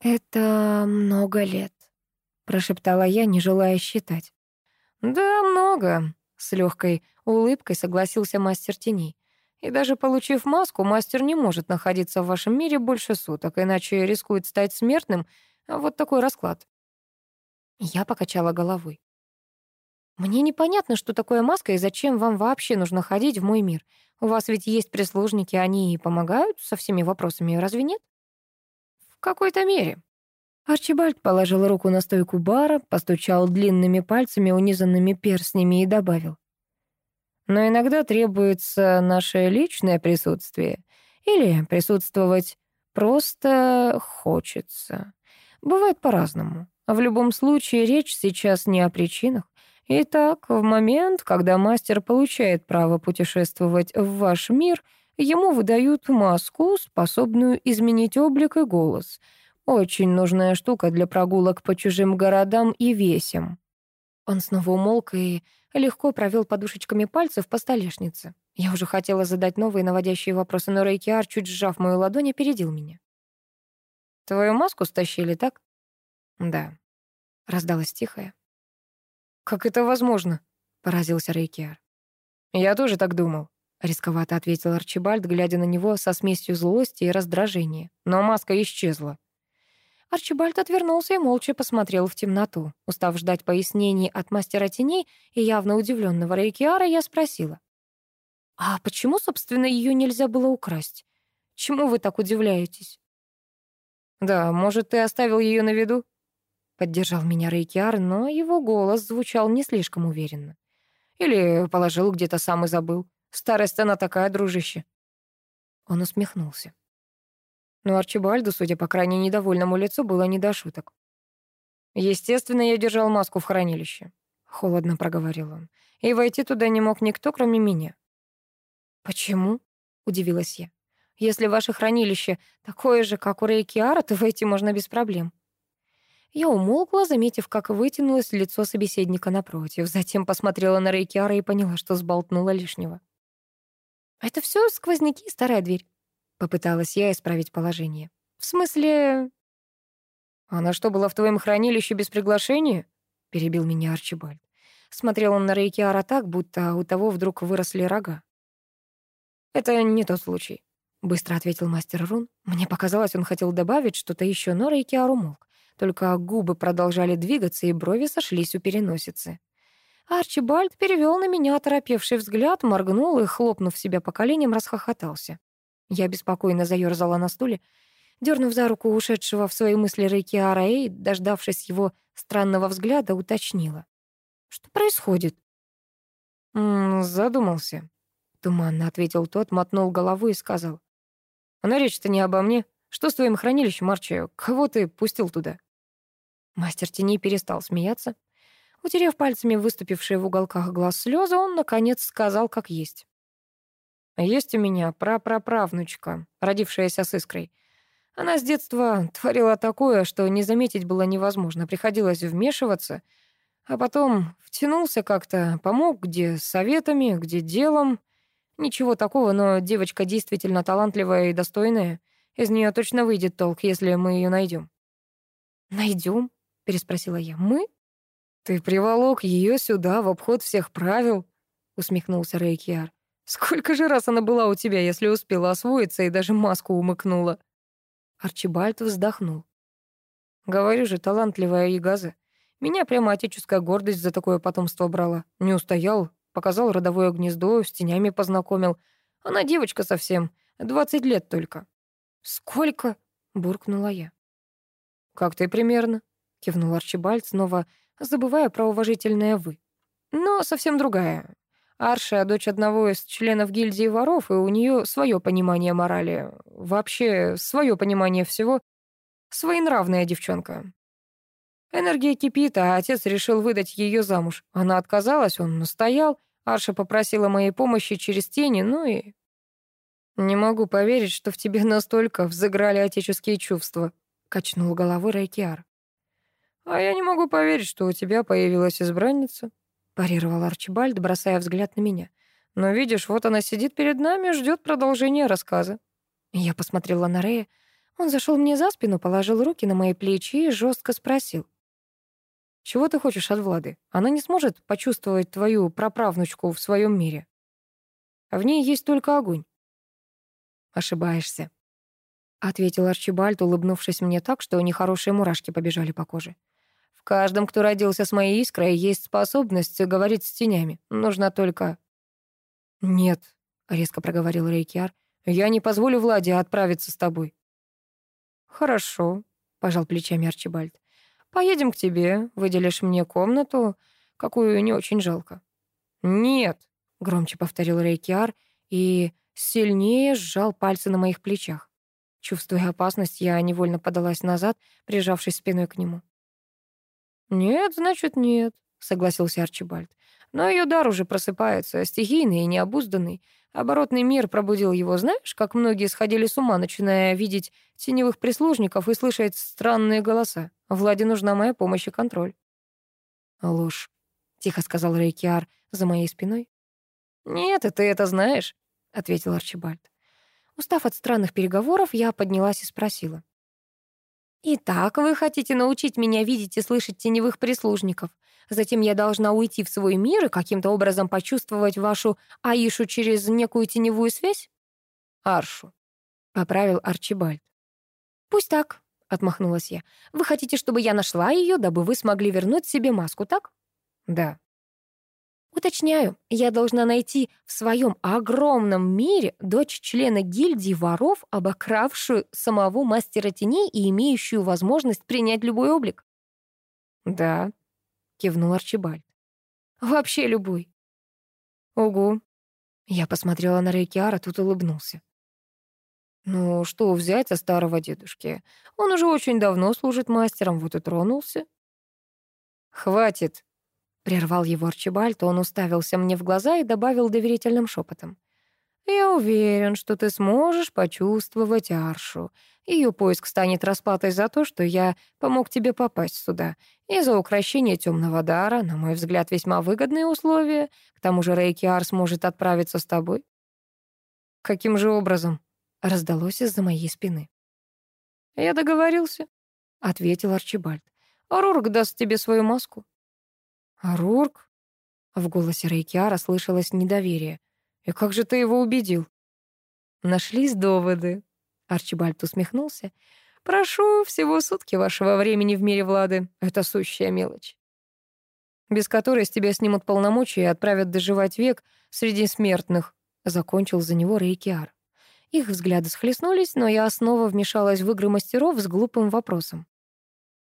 «Это много лет», — прошептала я, не желая считать. «Да, много», с легкой улыбкой согласился мастер теней. И даже получив маску, мастер не может находиться в вашем мире больше суток, иначе рискует стать смертным. Вот такой расклад. Я покачала головой. «Мне непонятно, что такое маска и зачем вам вообще нужно ходить в мой мир. У вас ведь есть прислужники, они и помогают со всеми вопросами, разве нет?» «В какой-то мере», Арчибальд положил руку на стойку бара, постучал длинными пальцами, унизанными перстнями и добавил. «Но иногда требуется наше личное присутствие. Или присутствовать просто хочется. Бывает по-разному. В любом случае, речь сейчас не о причинах. Итак, в момент, когда мастер получает право путешествовать в ваш мир, ему выдают маску, способную изменить облик и голос — очень нужная штука для прогулок по чужим городам и весям». Он снова умолк и легко провел подушечками пальцев по столешнице. Я уже хотела задать новые наводящие вопросы, но Рейкиар, чуть сжав мою ладонь, опередил меня. «Твою маску стащили, так?» «Да», — раздалось тихое. «Как это возможно?» — поразился Рейкиар. «Я тоже так думал», — рисковато ответил Арчибальд, глядя на него со смесью злости и раздражения. «Но маска исчезла. Арчибальд отвернулся и молча посмотрел в темноту. Устав ждать пояснений от мастера теней и явно удивленного Рейкиара, я спросила. «А почему, собственно, ее нельзя было украсть? Чему вы так удивляетесь?» «Да, может, ты оставил ее на виду?» Поддержал меня Рейкиар, но его голос звучал не слишком уверенно. «Или положил где-то сам и забыл. Старость она такая, дружище». Он усмехнулся. Но Арчибальду, судя по крайне недовольному лицу, было не до шуток. «Естественно, я держал маску в хранилище», — холодно проговорил он. «И войти туда не мог никто, кроме меня». «Почему?» — удивилась я. «Если ваше хранилище такое же, как у Рейкиара, то войти можно без проблем». Я умолкла, заметив, как вытянулось лицо собеседника напротив, затем посмотрела на Рейкиара и поняла, что сболтнула лишнего. «Это все сквозняки и старая дверь. Попыталась я исправить положение. «В смысле...» «Она что, была в твоем хранилище без приглашения?» Перебил меня Арчибальд. Смотрел он на Рейкиара так, будто у того вдруг выросли рога. «Это не тот случай», — быстро ответил мастер Рун. Мне показалось, он хотел добавить что-то еще, но Рейкиар умолк. Только губы продолжали двигаться, и брови сошлись у переносицы. Арчибальд перевел на меня оторопевший взгляд, моргнул и, хлопнув себя по коленям, расхохотался. Я беспокойно заёрзала на стуле, дернув за руку ушедшего в свои мысли Рейки Араэ дождавшись его странного взгляда, уточнила. «Что происходит?» «М -м, «Задумался», — туманно ответил тот, мотнул головой и сказал. "Она речь-то не обо мне. Что с твоим хранилищем, Арчи? Кого ты пустил туда?» Мастер теней перестал смеяться. Утерев пальцами выступившие в уголках глаз слезы, он, наконец, сказал, как есть. А есть у меня прапраправнучка, родившаяся с искрой. Она с детства творила такое, что не заметить было невозможно. Приходилось вмешиваться. А потом втянулся как-то, помог где советами, где делом. Ничего такого, но девочка действительно талантливая и достойная. Из нее точно выйдет толк, если мы ее найдем. Найдем? переспросила я. Мы? Ты приволок ее сюда в обход всех правил, усмехнулся Рейкиар. Сколько же раз она была у тебя, если успела освоиться и даже маску умыкнула?» Арчибальд вздохнул. «Говорю же, талантливая ягаза. Меня прямо отеческая гордость за такое потомство брала. Не устоял, показал родовое гнездо, с тенями познакомил. Она девочка совсем, двадцать лет только». «Сколько?» — буркнула я. «Как ты примерно?» — кивнул Арчибальд, снова забывая про уважительное «вы». «Но совсем другая, Арша — дочь одного из членов гильдии воров, и у нее свое понимание морали. Вообще, свое понимание всего. Своенравная девчонка. Энергия кипит, а отец решил выдать ее замуж. Она отказалась, он настоял. Арша попросила моей помощи через тени, ну и... «Не могу поверить, что в тебе настолько взыграли отеческие чувства», — качнул головой Райкиар. «А я не могу поверить, что у тебя появилась избранница», парировала Арчибальд, бросая взгляд на меня. «Но видишь, вот она сидит перед нами и ждет продолжения рассказа». Я посмотрела на Рея. Он зашел мне за спину, положил руки на мои плечи и жестко спросил. «Чего ты хочешь от Влады? Она не сможет почувствовать твою праправнучку в своем мире. А в ней есть только огонь». «Ошибаешься», — ответил Арчибальд, улыбнувшись мне так, что нехорошие мурашки побежали по коже. В каждом, кто родился с моей искрой, есть способность говорить с тенями. Нужно только...» «Нет», — резко проговорил Рейкиар, — «я не позволю Владе отправиться с тобой». «Хорошо», — пожал плечами Арчибальд. «Поедем к тебе, выделишь мне комнату, какую не очень жалко». «Нет», — громче повторил Рейкиар и сильнее сжал пальцы на моих плечах. Чувствуя опасность, я невольно подалась назад, прижавшись спиной к нему. «Нет, значит, нет», — согласился Арчибальд. «Но ее дар уже просыпается, стихийный и необузданный. Оборотный мир пробудил его, знаешь, как многие сходили с ума, начиная видеть теневых прислужников и слышать странные голоса. Владе нужна моя помощь и контроль». «Ложь», — тихо сказал Рейкиар за моей спиной. «Нет, и ты это знаешь», — ответил Арчибальд. Устав от странных переговоров, я поднялась и спросила. «Итак, вы хотите научить меня видеть и слышать теневых прислужников. Затем я должна уйти в свой мир и каким-то образом почувствовать вашу Аишу через некую теневую связь?» «Аршу», — поправил Арчибальд. «Пусть так», — отмахнулась я. «Вы хотите, чтобы я нашла ее, дабы вы смогли вернуть себе маску, так?» «Да», Уточняю, я должна найти в своем огромном мире дочь члена гильдии воров, обокравшую самого мастера теней и имеющую возможность принять любой облик. «Да», — кивнул Арчибальд. «Вообще любой». «Угу». Я посмотрела на Рейкиара, тут улыбнулся. «Ну, что взять со старого дедушки? Он уже очень давно служит мастером, вот и тронулся». «Хватит», Прервал его Арчибальд, он уставился мне в глаза и добавил доверительным шепотом. «Я уверен, что ты сможешь почувствовать Аршу. Ее поиск станет расплатой за то, что я помог тебе попасть сюда, и за украшение темного дара, на мой взгляд, весьма выгодные условия. К тому же Рейки Арс может отправиться с тобой». «Каким же образом?» — раздалось из-за моей спины. «Я договорился», — ответил Арчибальд. «Рурк даст тебе свою маску». «Рурк?» В голосе Рейкиара слышалось недоверие. «И как же ты его убедил?» «Нашлись доводы», — Арчибальд усмехнулся. «Прошу всего сутки вашего времени в мире Влады. Это сущая мелочь» без которой с тебя снимут полномочия и отправят доживать век среди смертных», — закончил за него Рейкиар. Их взгляды схлестнулись, но я снова вмешалась в игры мастеров с глупым вопросом.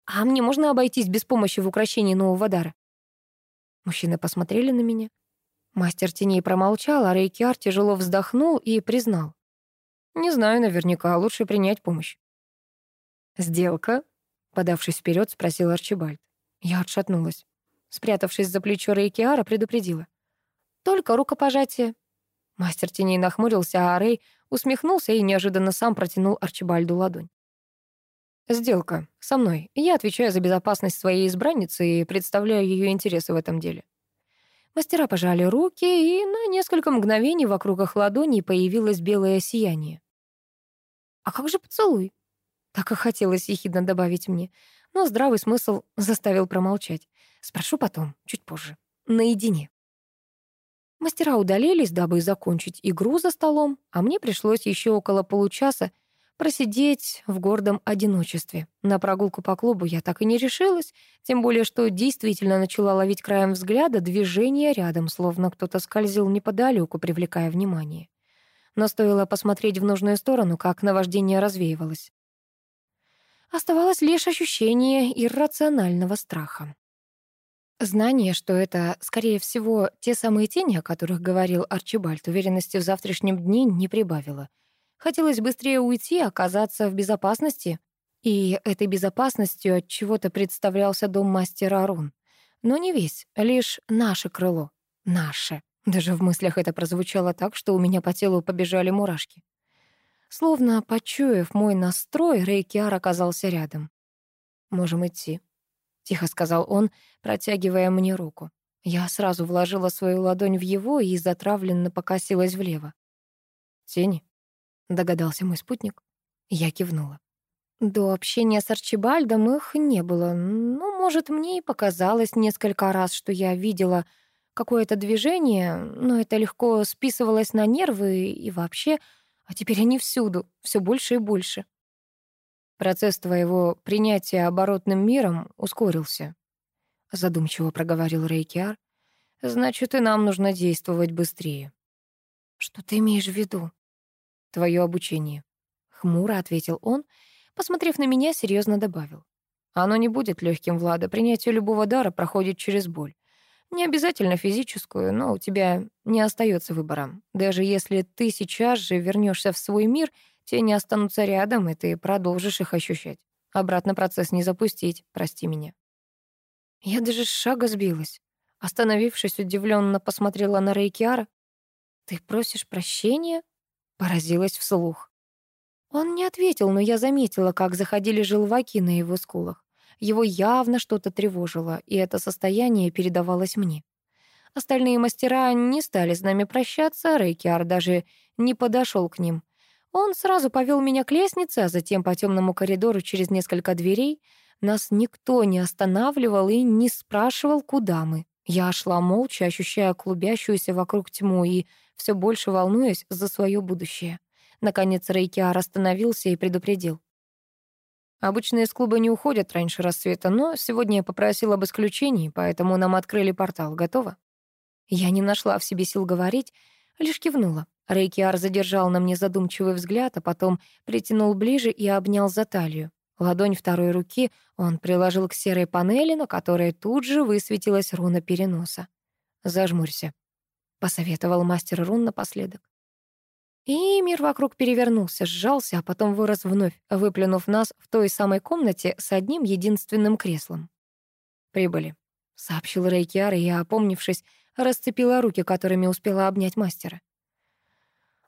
«А мне можно обойтись без помощи в украшении нового дара?» Мужчины посмотрели на меня. Мастер теней промолчал, а Рейкиар тяжело вздохнул и признал. «Не знаю наверняка, лучше принять помощь». «Сделка?» — подавшись вперед, спросил Арчибальд. Я отшатнулась. Спрятавшись за плечо Рейкиара, предупредила. «Только рукопожатие». Мастер теней нахмурился, а Рей усмехнулся и неожиданно сам протянул Арчибальду ладонь. «Сделка. Со мной. Я отвечаю за безопасность своей избранницы и представляю ее интересы в этом деле». Мастера пожали руки, и на несколько мгновений вокруг их ладоней появилось белое сияние. «А как же поцелуй?» Так и хотелось ехидно добавить мне, но здравый смысл заставил промолчать. Спрошу потом, чуть позже, наедине. Мастера удалились, дабы закончить игру за столом, а мне пришлось еще около получаса просидеть в гордом одиночестве. На прогулку по клубу я так и не решилась, тем более что действительно начала ловить краем взгляда движение рядом, словно кто-то скользил неподалеку, привлекая внимание. Но стоило посмотреть в нужную сторону, как наваждение развеивалось. Оставалось лишь ощущение иррационального страха. Знание, что это, скорее всего, те самые тени, о которых говорил Арчибальд, уверенности в завтрашнем дне не прибавило — Хотелось быстрее уйти оказаться в безопасности. И этой безопасностью от чего-то представлялся дом мастера Рун, Но не весь, лишь наше крыло. Наше. Даже в мыслях это прозвучало так, что у меня по телу побежали мурашки. Словно почуяв мой настрой, Рейкиар оказался рядом. «Можем идти», — тихо сказал он, протягивая мне руку. Я сразу вложила свою ладонь в его и затравленно покосилась влево. Тень. — догадался мой спутник. Я кивнула. До общения с Арчибальдом их не было. Ну, может, мне и показалось несколько раз, что я видела какое-то движение, но это легко списывалось на нервы и вообще. А теперь они всюду, все больше и больше. Процесс твоего принятия оборотным миром ускорился, задумчиво проговорил Рейкиар. Значит, и нам нужно действовать быстрее. Что ты имеешь в виду? твое обучение», — хмуро ответил он, посмотрев на меня, серьезно добавил. «Оно не будет легким, Влада. Принятие любого дара проходит через боль. Не обязательно физическую, но у тебя не остается выбора. Даже если ты сейчас же вернешься в свой мир, тени останутся рядом, и ты продолжишь их ощущать. Обратно процесс не запустить, прости меня». Я даже с шага сбилась. Остановившись, удивленно посмотрела на Рейкиара. «Ты просишь прощения?» — поразилась вслух. Он не ответил, но я заметила, как заходили желваки на его скулах. Его явно что-то тревожило, и это состояние передавалось мне. Остальные мастера не стали с нами прощаться, Рейкиар даже не подошел к ним. Он сразу повел меня к лестнице, а затем по темному коридору через несколько дверей. Нас никто не останавливал и не спрашивал, куда мы. Я шла молча, ощущая клубящуюся вокруг тьму и все больше волнуясь за свое будущее. Наконец Рейкиар остановился и предупредил. Обычно из клуба не уходят раньше рассвета, но сегодня я попросил об исключении, поэтому нам открыли портал. Готово?» Я не нашла в себе сил говорить, лишь кивнула. Рейкиар задержал на мне задумчивый взгляд, а потом притянул ближе и обнял за талию. Ладонь второй руки он приложил к серой панели, на которой тут же высветилась руна переноса. «Зажмурься», — посоветовал мастер рун напоследок. И мир вокруг перевернулся, сжался, а потом вырос вновь, выплюнув нас в той самой комнате с одним единственным креслом. «Прибыли», — сообщил Рейкиар, и я, опомнившись, расцепила руки, которыми успела обнять мастера.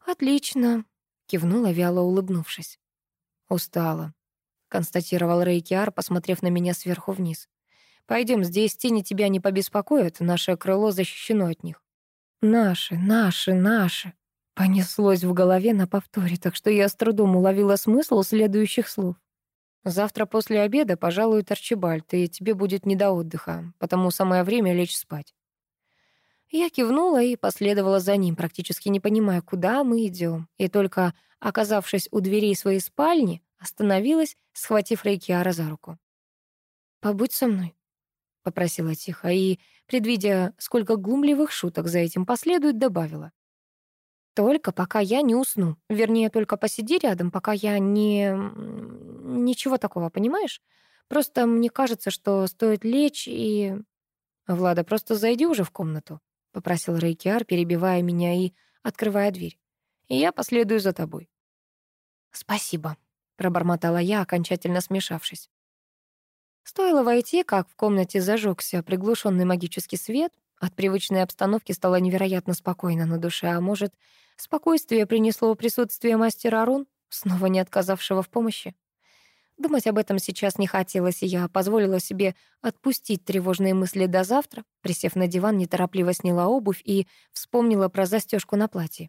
«Отлично», — кивнула, вяло улыбнувшись. «Устала», — констатировал Рейкиар, посмотрев на меня сверху вниз. «Пойдем, здесь тени тебя не побеспокоят, наше крыло защищено от них». Наши, наши, наши. Понеслось в голове на повторе, так что я с трудом уловила смысл следующих слов. Завтра после обеда пожалуй, Арчибальд, и тебе будет не до отдыха, потому самое время лечь спать. Я кивнула и последовала за ним, практически не понимая, куда мы идем. И только оказавшись у дверей своей спальни, остановилась, схватив Рейкиара за руку. «Побудь со мной», — попросила тихо, и предвидя, сколько глумливых шуток за этим последует, добавила. «Только пока я не усну. Вернее, только посиди рядом, пока я не... Ничего такого, понимаешь? Просто мне кажется, что стоит лечь и... Влада, просто зайди уже в комнату», — попросил Рейкиар, перебивая меня и открывая дверь. «И я последую за тобой». «Спасибо», — пробормотала я, окончательно смешавшись. Стоило войти, как в комнате зажегся приглушенный магический свет. От привычной обстановки стало невероятно спокойно на душе, а может, спокойствие принесло присутствие мастера Рун снова не отказавшего в помощи. Думать об этом сейчас не хотелось, и я позволила себе отпустить тревожные мысли до завтра. Присев на диван, неторопливо сняла обувь и вспомнила про застежку на платье.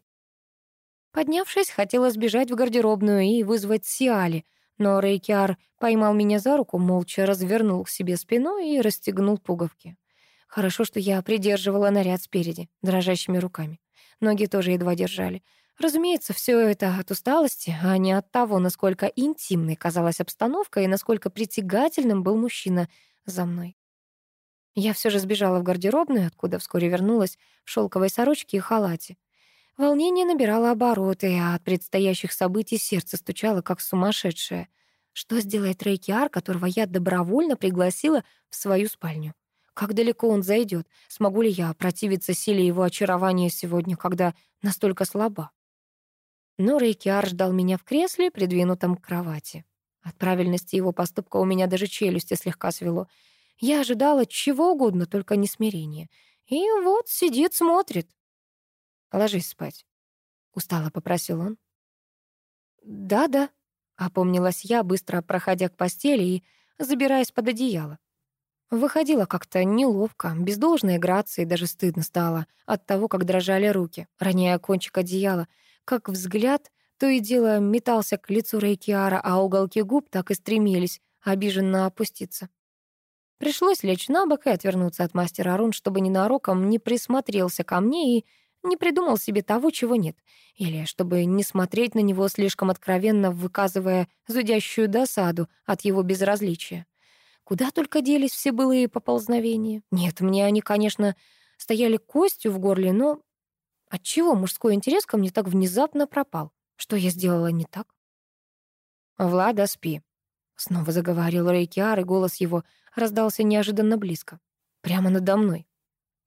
Поднявшись, хотела сбежать в гардеробную и вызвать Сиали — но Рейкиар поймал меня за руку, молча развернул к себе спиной и расстегнул пуговки. Хорошо, что я придерживала наряд спереди, дрожащими руками. Ноги тоже едва держали. Разумеется, все это от усталости, а не от того, насколько интимной казалась обстановка и насколько притягательным был мужчина за мной. Я все же сбежала в гардеробную, откуда вскоре вернулась в шелковой сорочке и халате. Волнение набирало обороты, а от предстоящих событий сердце стучало, как сумасшедшее. Что сделает Рейкиар, которого я добровольно пригласила в свою спальню? Как далеко он зайдет? Смогу ли я противиться силе его очарования сегодня, когда настолько слаба? Но Рейкиар ждал меня в кресле, придвинутом к кровати. От правильности его поступка у меня даже челюсти слегка свело. Я ожидала чего угодно, только не смирения. И вот сидит, смотрит. «Ложись спать», — устало попросил он. «Да-да», — опомнилась я, быстро проходя к постели и забираясь под одеяло. Выходила как-то неловко, без должной грации, даже стыдно стало от того, как дрожали руки, роняя кончик одеяла, как взгляд то и дело метался к лицу Рейкиара, а уголки губ так и стремились обиженно опуститься. Пришлось лечь на бок и отвернуться от мастера Рун, чтобы ненароком не присмотрелся ко мне и не придумал себе того, чего нет. Или чтобы не смотреть на него слишком откровенно, выказывая зудящую досаду от его безразличия. Куда только делись все былые поползновения. Нет, мне они, конечно, стояли костью в горле, но отчего мужской интерес ко мне так внезапно пропал? Что я сделала не так? «Влада, спи», — снова заговорил Рейкиар, и голос его раздался неожиданно близко. Прямо надо мной.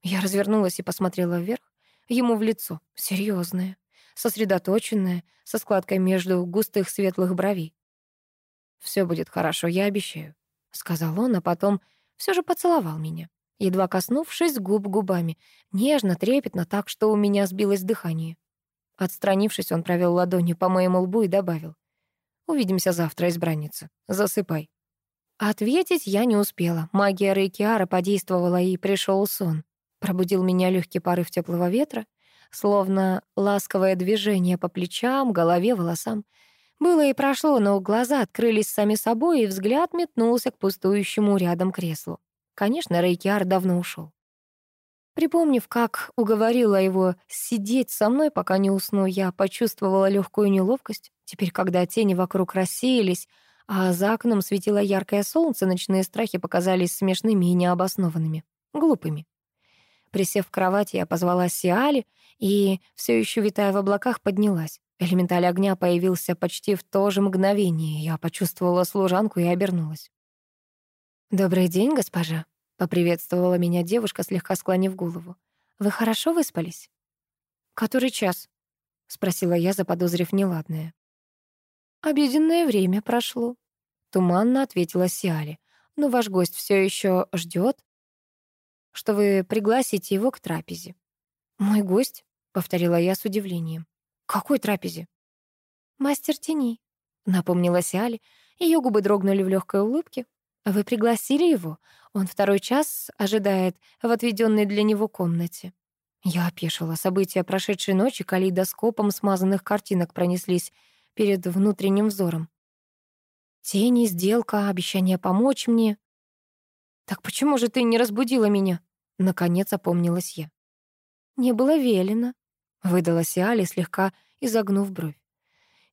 Я развернулась и посмотрела вверх ему в лицо, серьезная, сосредоточенное, со складкой между густых светлых бровей. «Все будет хорошо, я обещаю», — сказал он, а потом все же поцеловал меня, едва коснувшись губ губами, нежно, трепетно, так, что у меня сбилось дыхание. Отстранившись, он провел ладонью по моему лбу и добавил. «Увидимся завтра, избранница. Засыпай». Ответить я не успела. Магия Рейкиара подействовала, и пришел сон. Пробудил меня легкий порыв теплого ветра, словно ласковое движение по плечам, голове, волосам. Было и прошло, но глаза открылись сами собой, и взгляд метнулся к пустующему рядом креслу. Конечно, Рейкиар давно ушел. Припомнив, как уговорила его сидеть со мной, пока не усну, я почувствовала легкую неловкость. Теперь, когда тени вокруг рассеялись, а за окном светило яркое солнце, ночные страхи показались смешными и необоснованными, глупыми. Присев в кровати, я позвала Сиали и, все еще витая в облаках, поднялась. Элементаль огня появился почти в то же мгновение. Я почувствовала служанку и обернулась. «Добрый день, госпожа», — поприветствовала меня девушка, слегка склонив голову. «Вы хорошо выспались?» «Который час?» — спросила я, заподозрив неладное. «Обеденное время прошло», — туманно ответила Сиали. «Но ваш гость все еще ждет что вы пригласите его к трапезе». «Мой гость?» — повторила я с удивлением. «Какой трапезе?» «Мастер теней», — напомнилась Али. Ее губы дрогнули в легкой улыбке. «Вы пригласили его? Он второй час ожидает в отведенной для него комнате». Я опешила. События прошедшей ночи калейдоскопом смазанных картинок пронеслись перед внутренним взором. Тени, сделка, обещание помочь мне. «Так почему же ты не разбудила меня?» Наконец опомнилась я. «Не было велено», — выдала Сиали, слегка изогнув бровь.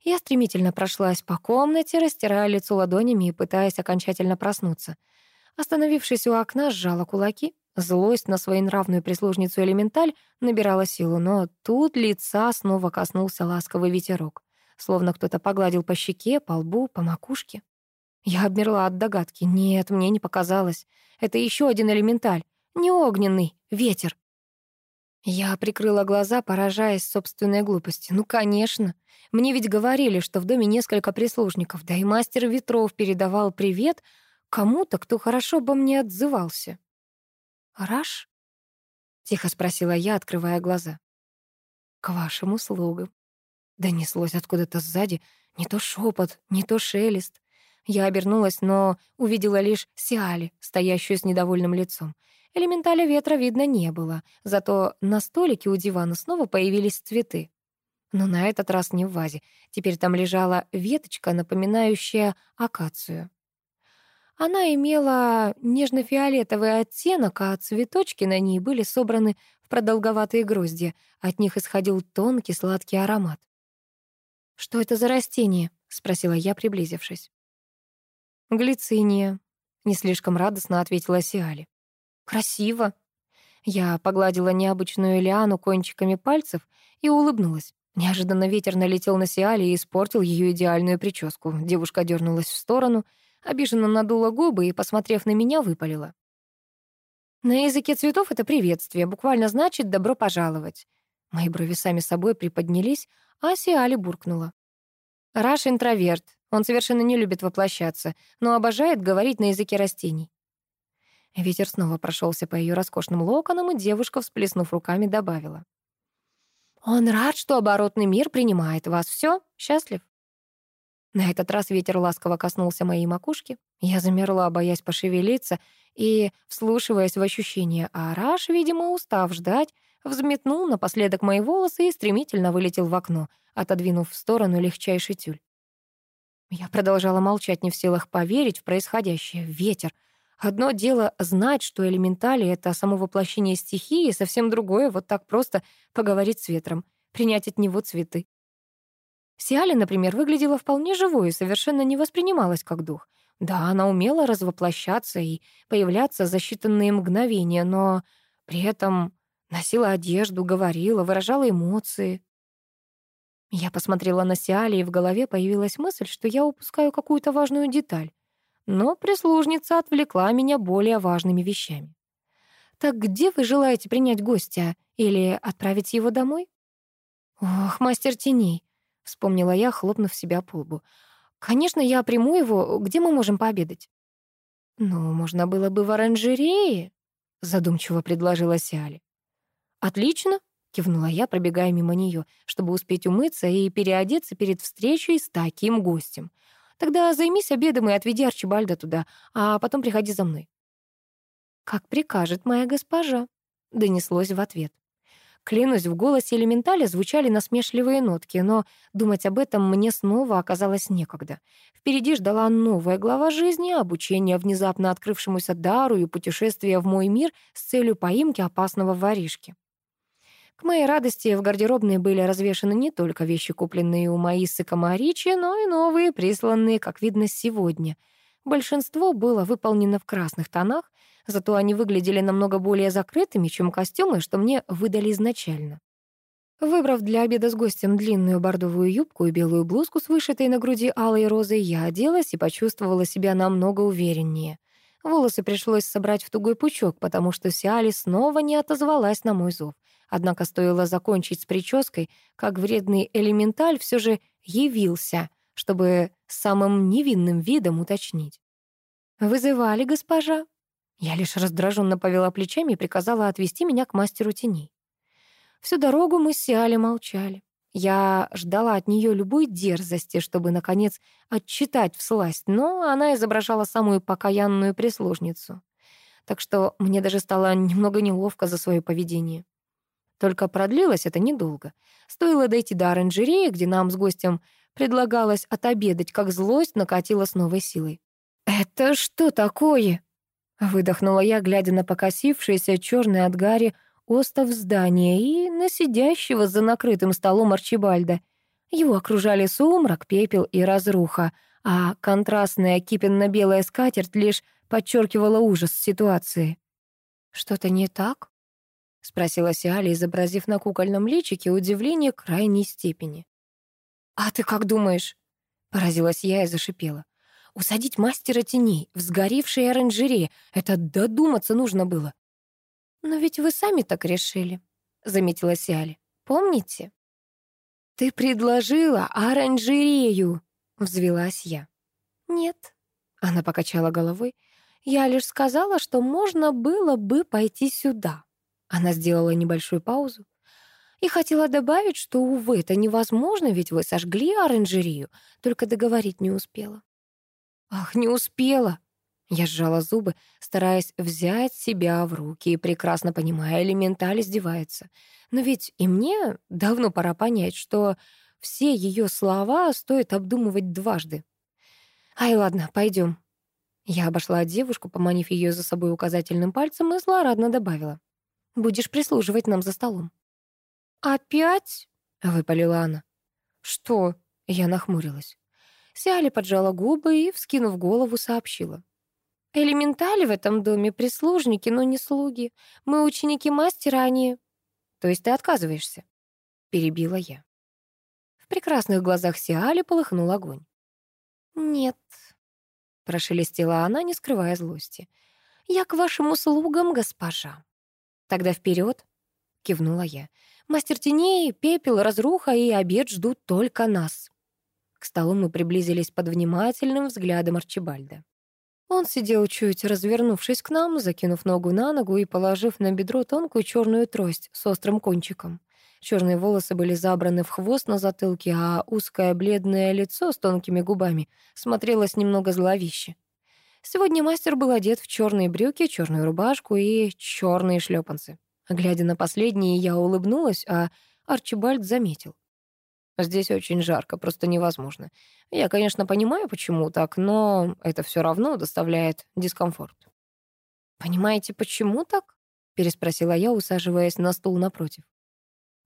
Я стремительно прошлась по комнате, растирая лицо ладонями и пытаясь окончательно проснуться. Остановившись у окна, сжала кулаки. Злость на своенравную прислужницу элементаль набирала силу, но тут лица снова коснулся ласковый ветерок. Словно кто-то погладил по щеке, по лбу, по макушке. Я обмерла от догадки. Нет, мне не показалось. Это еще один элементаль. Не огненный, ветер. Я прикрыла глаза, поражаясь собственной глупости. Ну, конечно. Мне ведь говорили, что в доме несколько прислужников, да и мастер ветров передавал привет кому-то, кто хорошо обо мне отзывался. «Раш?» — тихо спросила я, открывая глаза. «К вашим услугам». Донеслось откуда-то сзади. Не то шепот, не то шелест. Я обернулась, но увидела лишь Сиали, стоящую с недовольным лицом. Элементаля ветра видно не было, зато на столике у дивана снова появились цветы. Но на этот раз не в вазе. Теперь там лежала веточка, напоминающая акацию. Она имела нежно-фиолетовый оттенок, а цветочки на ней были собраны в продолговатые гроздья. От них исходил тонкий сладкий аромат. «Что это за растение?» — спросила я, приблизившись. «Глициния», — не слишком радостно ответила Сиали. «Красиво». Я погладила необычную лиану кончиками пальцев и улыбнулась. Неожиданно ветер налетел на Сиали и испортил ее идеальную прическу. Девушка дернулась в сторону, обиженно надула губы и, посмотрев на меня, выпалила. На языке цветов это приветствие, буквально значит «добро пожаловать». Мои брови сами собой приподнялись, а Сиали буркнула. «Раш интроверт, он совершенно не любит воплощаться, но обожает говорить на языке растений. Ветер снова прошелся по ее роскошным локонам, и девушка, всплеснув руками, добавила. «Он рад, что оборотный мир принимает вас. Все, счастлив?» На этот раз ветер ласково коснулся моей макушки. Я замерла, боясь пошевелиться, и, вслушиваясь в ощущение, араш, видимо, устав ждать, взметнул напоследок мои волосы и стремительно вылетел в окно, отодвинув в сторону легчайший тюль. Я продолжала молчать, не в силах поверить в происходящее. Ветер. Одно дело знать, что элементали — это само воплощение стихии, совсем другое — вот так просто поговорить с ветром, принять от него цветы. Сиали, например, выглядела вполне живой и совершенно не воспринималась как дух. Да, она умела развоплощаться и появляться за считанные мгновения, но при этом носила одежду, говорила, выражала эмоции, я посмотрела на Сиали, и в голове появилась мысль, что я упускаю какую-то важную деталь. Но прислужница отвлекла меня более важными вещами. «Так где вы желаете принять гостя? Или отправить его домой?» «Ох, мастер теней», — вспомнила я, хлопнув себя по лбу. «Конечно, я приму его. Где мы можем пообедать?» «Ну, можно было бы в оранжерее», — задумчиво предложила Сиали. «Отлично», — кивнула я, пробегая мимо нее, чтобы успеть умыться и переодеться перед встречей с таким гостем. «Тогда займись обедом и отведи Арчибальда туда, а потом приходи за мной». «Как прикажет моя госпожа», — донеслось в ответ. Клянусь, в голосе элементали звучали насмешливые нотки, но думать об этом мне снова оказалось некогда. Впереди ждала новая глава жизни, обучение внезапно открывшемуся дару и путешествие в мой мир с целью поимки опасного воришки. К моей радости, в гардеробной были развешаны не только вещи, купленные у Маисы Комаричи, но и новые, присланные, как видно, сегодня. Большинство было выполнено в красных тонах, зато они выглядели намного более закрытыми, чем костюмы, что мне выдали изначально. Выбрав для обеда с гостем длинную бордовую юбку и белую блузку с вышитой на груди алой розой, я оделась и почувствовала себя намного увереннее. Волосы пришлось собрать в тугой пучок, потому что Сиали снова не отозвалась на мой зов. Однако стоило закончить с прической, как вредный элементаль все же явился, чтобы самым невинным видом уточнить. «Вызывали, госпожа?» Я лишь раздраженно повела плечами и приказала отвести меня к мастеру теней. Всю дорогу мы с Сиали молчали. Я ждала от нее любой дерзости, чтобы, наконец, отчитать всласть, но она изображала самую покаянную прислужницу. Так что мне даже стало немного неловко за свое поведение. Только продлилось это недолго. Стоило дойти до оранжереи, где нам с гостем предлагалось отобедать, как злость накатила с новой силой. «Это что такое?» — выдохнула я, глядя на покосившиеся черные от гари остов здания и на сидящего за накрытым столом Арчибальда. Его окружали сумрак, пепел и разруха, а контрастная кипенно-белая скатерть лишь подчеркивала ужас ситуации. «Что-то не так?» — спросила Сиали, изобразив на кукольном личике удивление крайней степени. «А ты как думаешь?» — поразилась я и зашипела. «Усадить мастера теней в сгоревшей оранжерее — это додуматься нужно было. «Но ведь вы сами так решили», — заметила Сиали. «Помните?» «Ты предложила оранжерею», — взвелась я. «Нет», — она покачала головой. «Я лишь сказала, что можно было бы пойти сюда». Она сделала небольшую паузу. И хотела добавить, что, увы, это невозможно, ведь вы сожгли оранжерею, только договорить не успела. «Ах, не успела!» Я сжала зубы, стараясь взять себя в руки, и прекрасно понимая, элементаль издевается. Но ведь и мне давно пора понять, что все ее слова стоит обдумывать дважды. «Ай, ладно, пойдем. Я обошла девушку, поманив ее за собой указательным пальцем, и злорадно добавила. «Будешь прислуживать нам за столом». «Опять?» — выпалила она. «Что?» — я нахмурилась. Сиали поджала губы и, вскинув голову, сообщила. Элементали в этом доме прислужники, но не слуги. Мы ученики мастера, а не... То есть ты отказываешься?» Перебила я. В прекрасных глазах Сиали полыхнул огонь. «Нет», — прошелестела она, не скрывая злости. «Я к вашим услугам, госпожа». «Тогда вперед, кивнула я. «Мастер теней, пепел, разруха и обед ждут только нас». К столу мы приблизились под внимательным взглядом Арчибальда. Он сидел чуть развернувшись к нам, закинув ногу на ногу и положив на бедро тонкую черную трость с острым кончиком. Черные волосы были забраны в хвост на затылке, а узкое бледное лицо с тонкими губами смотрелось немного зловеще. Сегодня мастер был одет в черные брюки, черную рубашку и черные шлепанцы. Глядя на последние, я улыбнулась, а Арчибальд заметил — а здесь очень жарко, просто невозможно. Я, конечно, понимаю, почему так, но это все равно доставляет дискомфорт. «Понимаете, почему так?» — переспросила я, усаживаясь на стул напротив.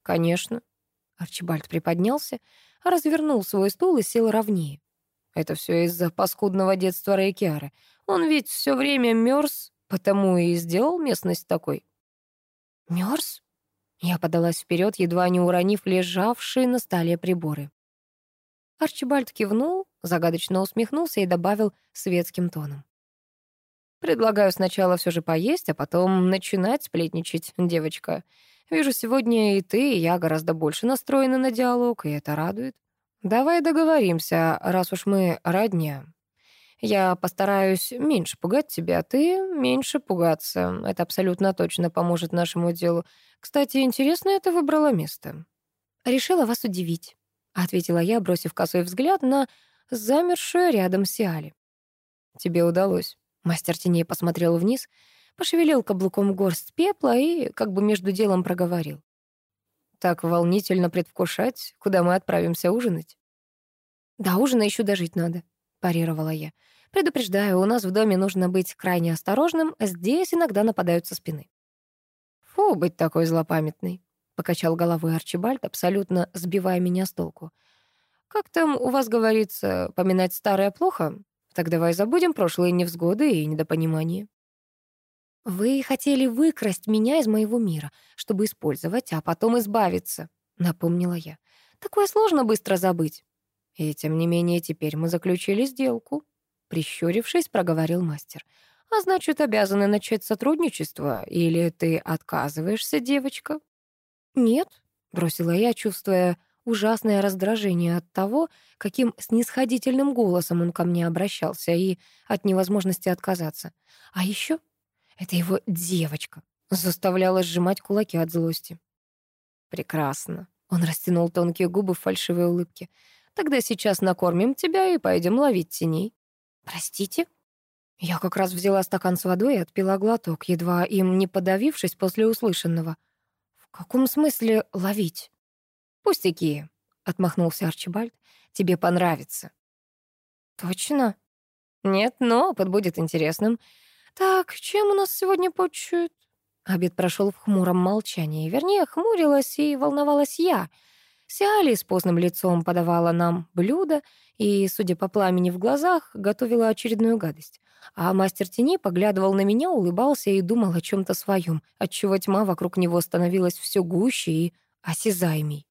«Конечно». Арчибальд приподнялся, развернул свой стул и сел ровнее. «Это все из-за паскудного детства Рейкиары. Он ведь все время мерз, потому и сделал местность такой». «Мерз?» Я подалась вперед, едва не уронив лежавшие на столе приборы. Арчибальд кивнул, загадочно усмехнулся и добавил светским тоном. «Предлагаю сначала все же поесть, а потом начинать сплетничать, девочка. Вижу, сегодня и ты, и я гораздо больше настроены на диалог, и это радует. Давай договоримся, раз уж мы родня. Я постараюсь меньше пугать тебя, а ты меньше пугаться. Это абсолютно точно поможет нашему делу. Кстати, интересно, это выбрала место. Решила вас удивить, ответила я, бросив косой взгляд на замершую рядом Сиали. Тебе удалось. Мастер теней посмотрел вниз, пошевелил каблуком горсть пепла и как бы между делом проговорил. Так волнительно предвкушать, куда мы отправимся ужинать. Да ужина еще дожить надо, парировала я. «Предупреждаю, у нас в доме нужно быть крайне осторожным, а здесь иногда нападают со спины». «Фу, быть такой злопамятной», — покачал головой Арчибальд, абсолютно сбивая меня с толку. «Как там у вас говорится, поминать старое плохо? Так давай забудем прошлые невзгоды и недопонимания». «Вы хотели выкрасть меня из моего мира, чтобы использовать, а потом избавиться», — напомнила я. «Такое сложно быстро забыть». И тем не менее, теперь мы заключили сделку, прищурившись, проговорил мастер. А значит, обязаны начать сотрудничество, или ты отказываешься, девочка? Нет, бросила я, чувствуя ужасное раздражение от того, каким снисходительным голосом он ко мне обращался и от невозможности отказаться. А еще это его девочка заставляла сжимать кулаки от злости. Прекрасно. Он растянул тонкие губы в фальшивой улыбке. Тогда сейчас накормим тебя и пойдем ловить теней». «Простите?» Я как раз взяла стакан с водой и отпила глоток, едва им не подавившись после услышанного. «В каком смысле ловить?» «Пустяки», — отмахнулся Арчибальд. «Тебе понравится». «Точно?» «Нет, но опыт будет интересным. Так, чем у нас сегодня почуют?» Обед прошел в хмуром молчании. Вернее, хмурилась и волновалась я — Сиали с постным лицом подавала нам блюдо и, судя по пламени в глазах, готовила очередную гадость. А мастер тени поглядывал на меня, улыбался и думал о чем то своем, отчего тьма вокруг него становилась все гуще и осязаемей.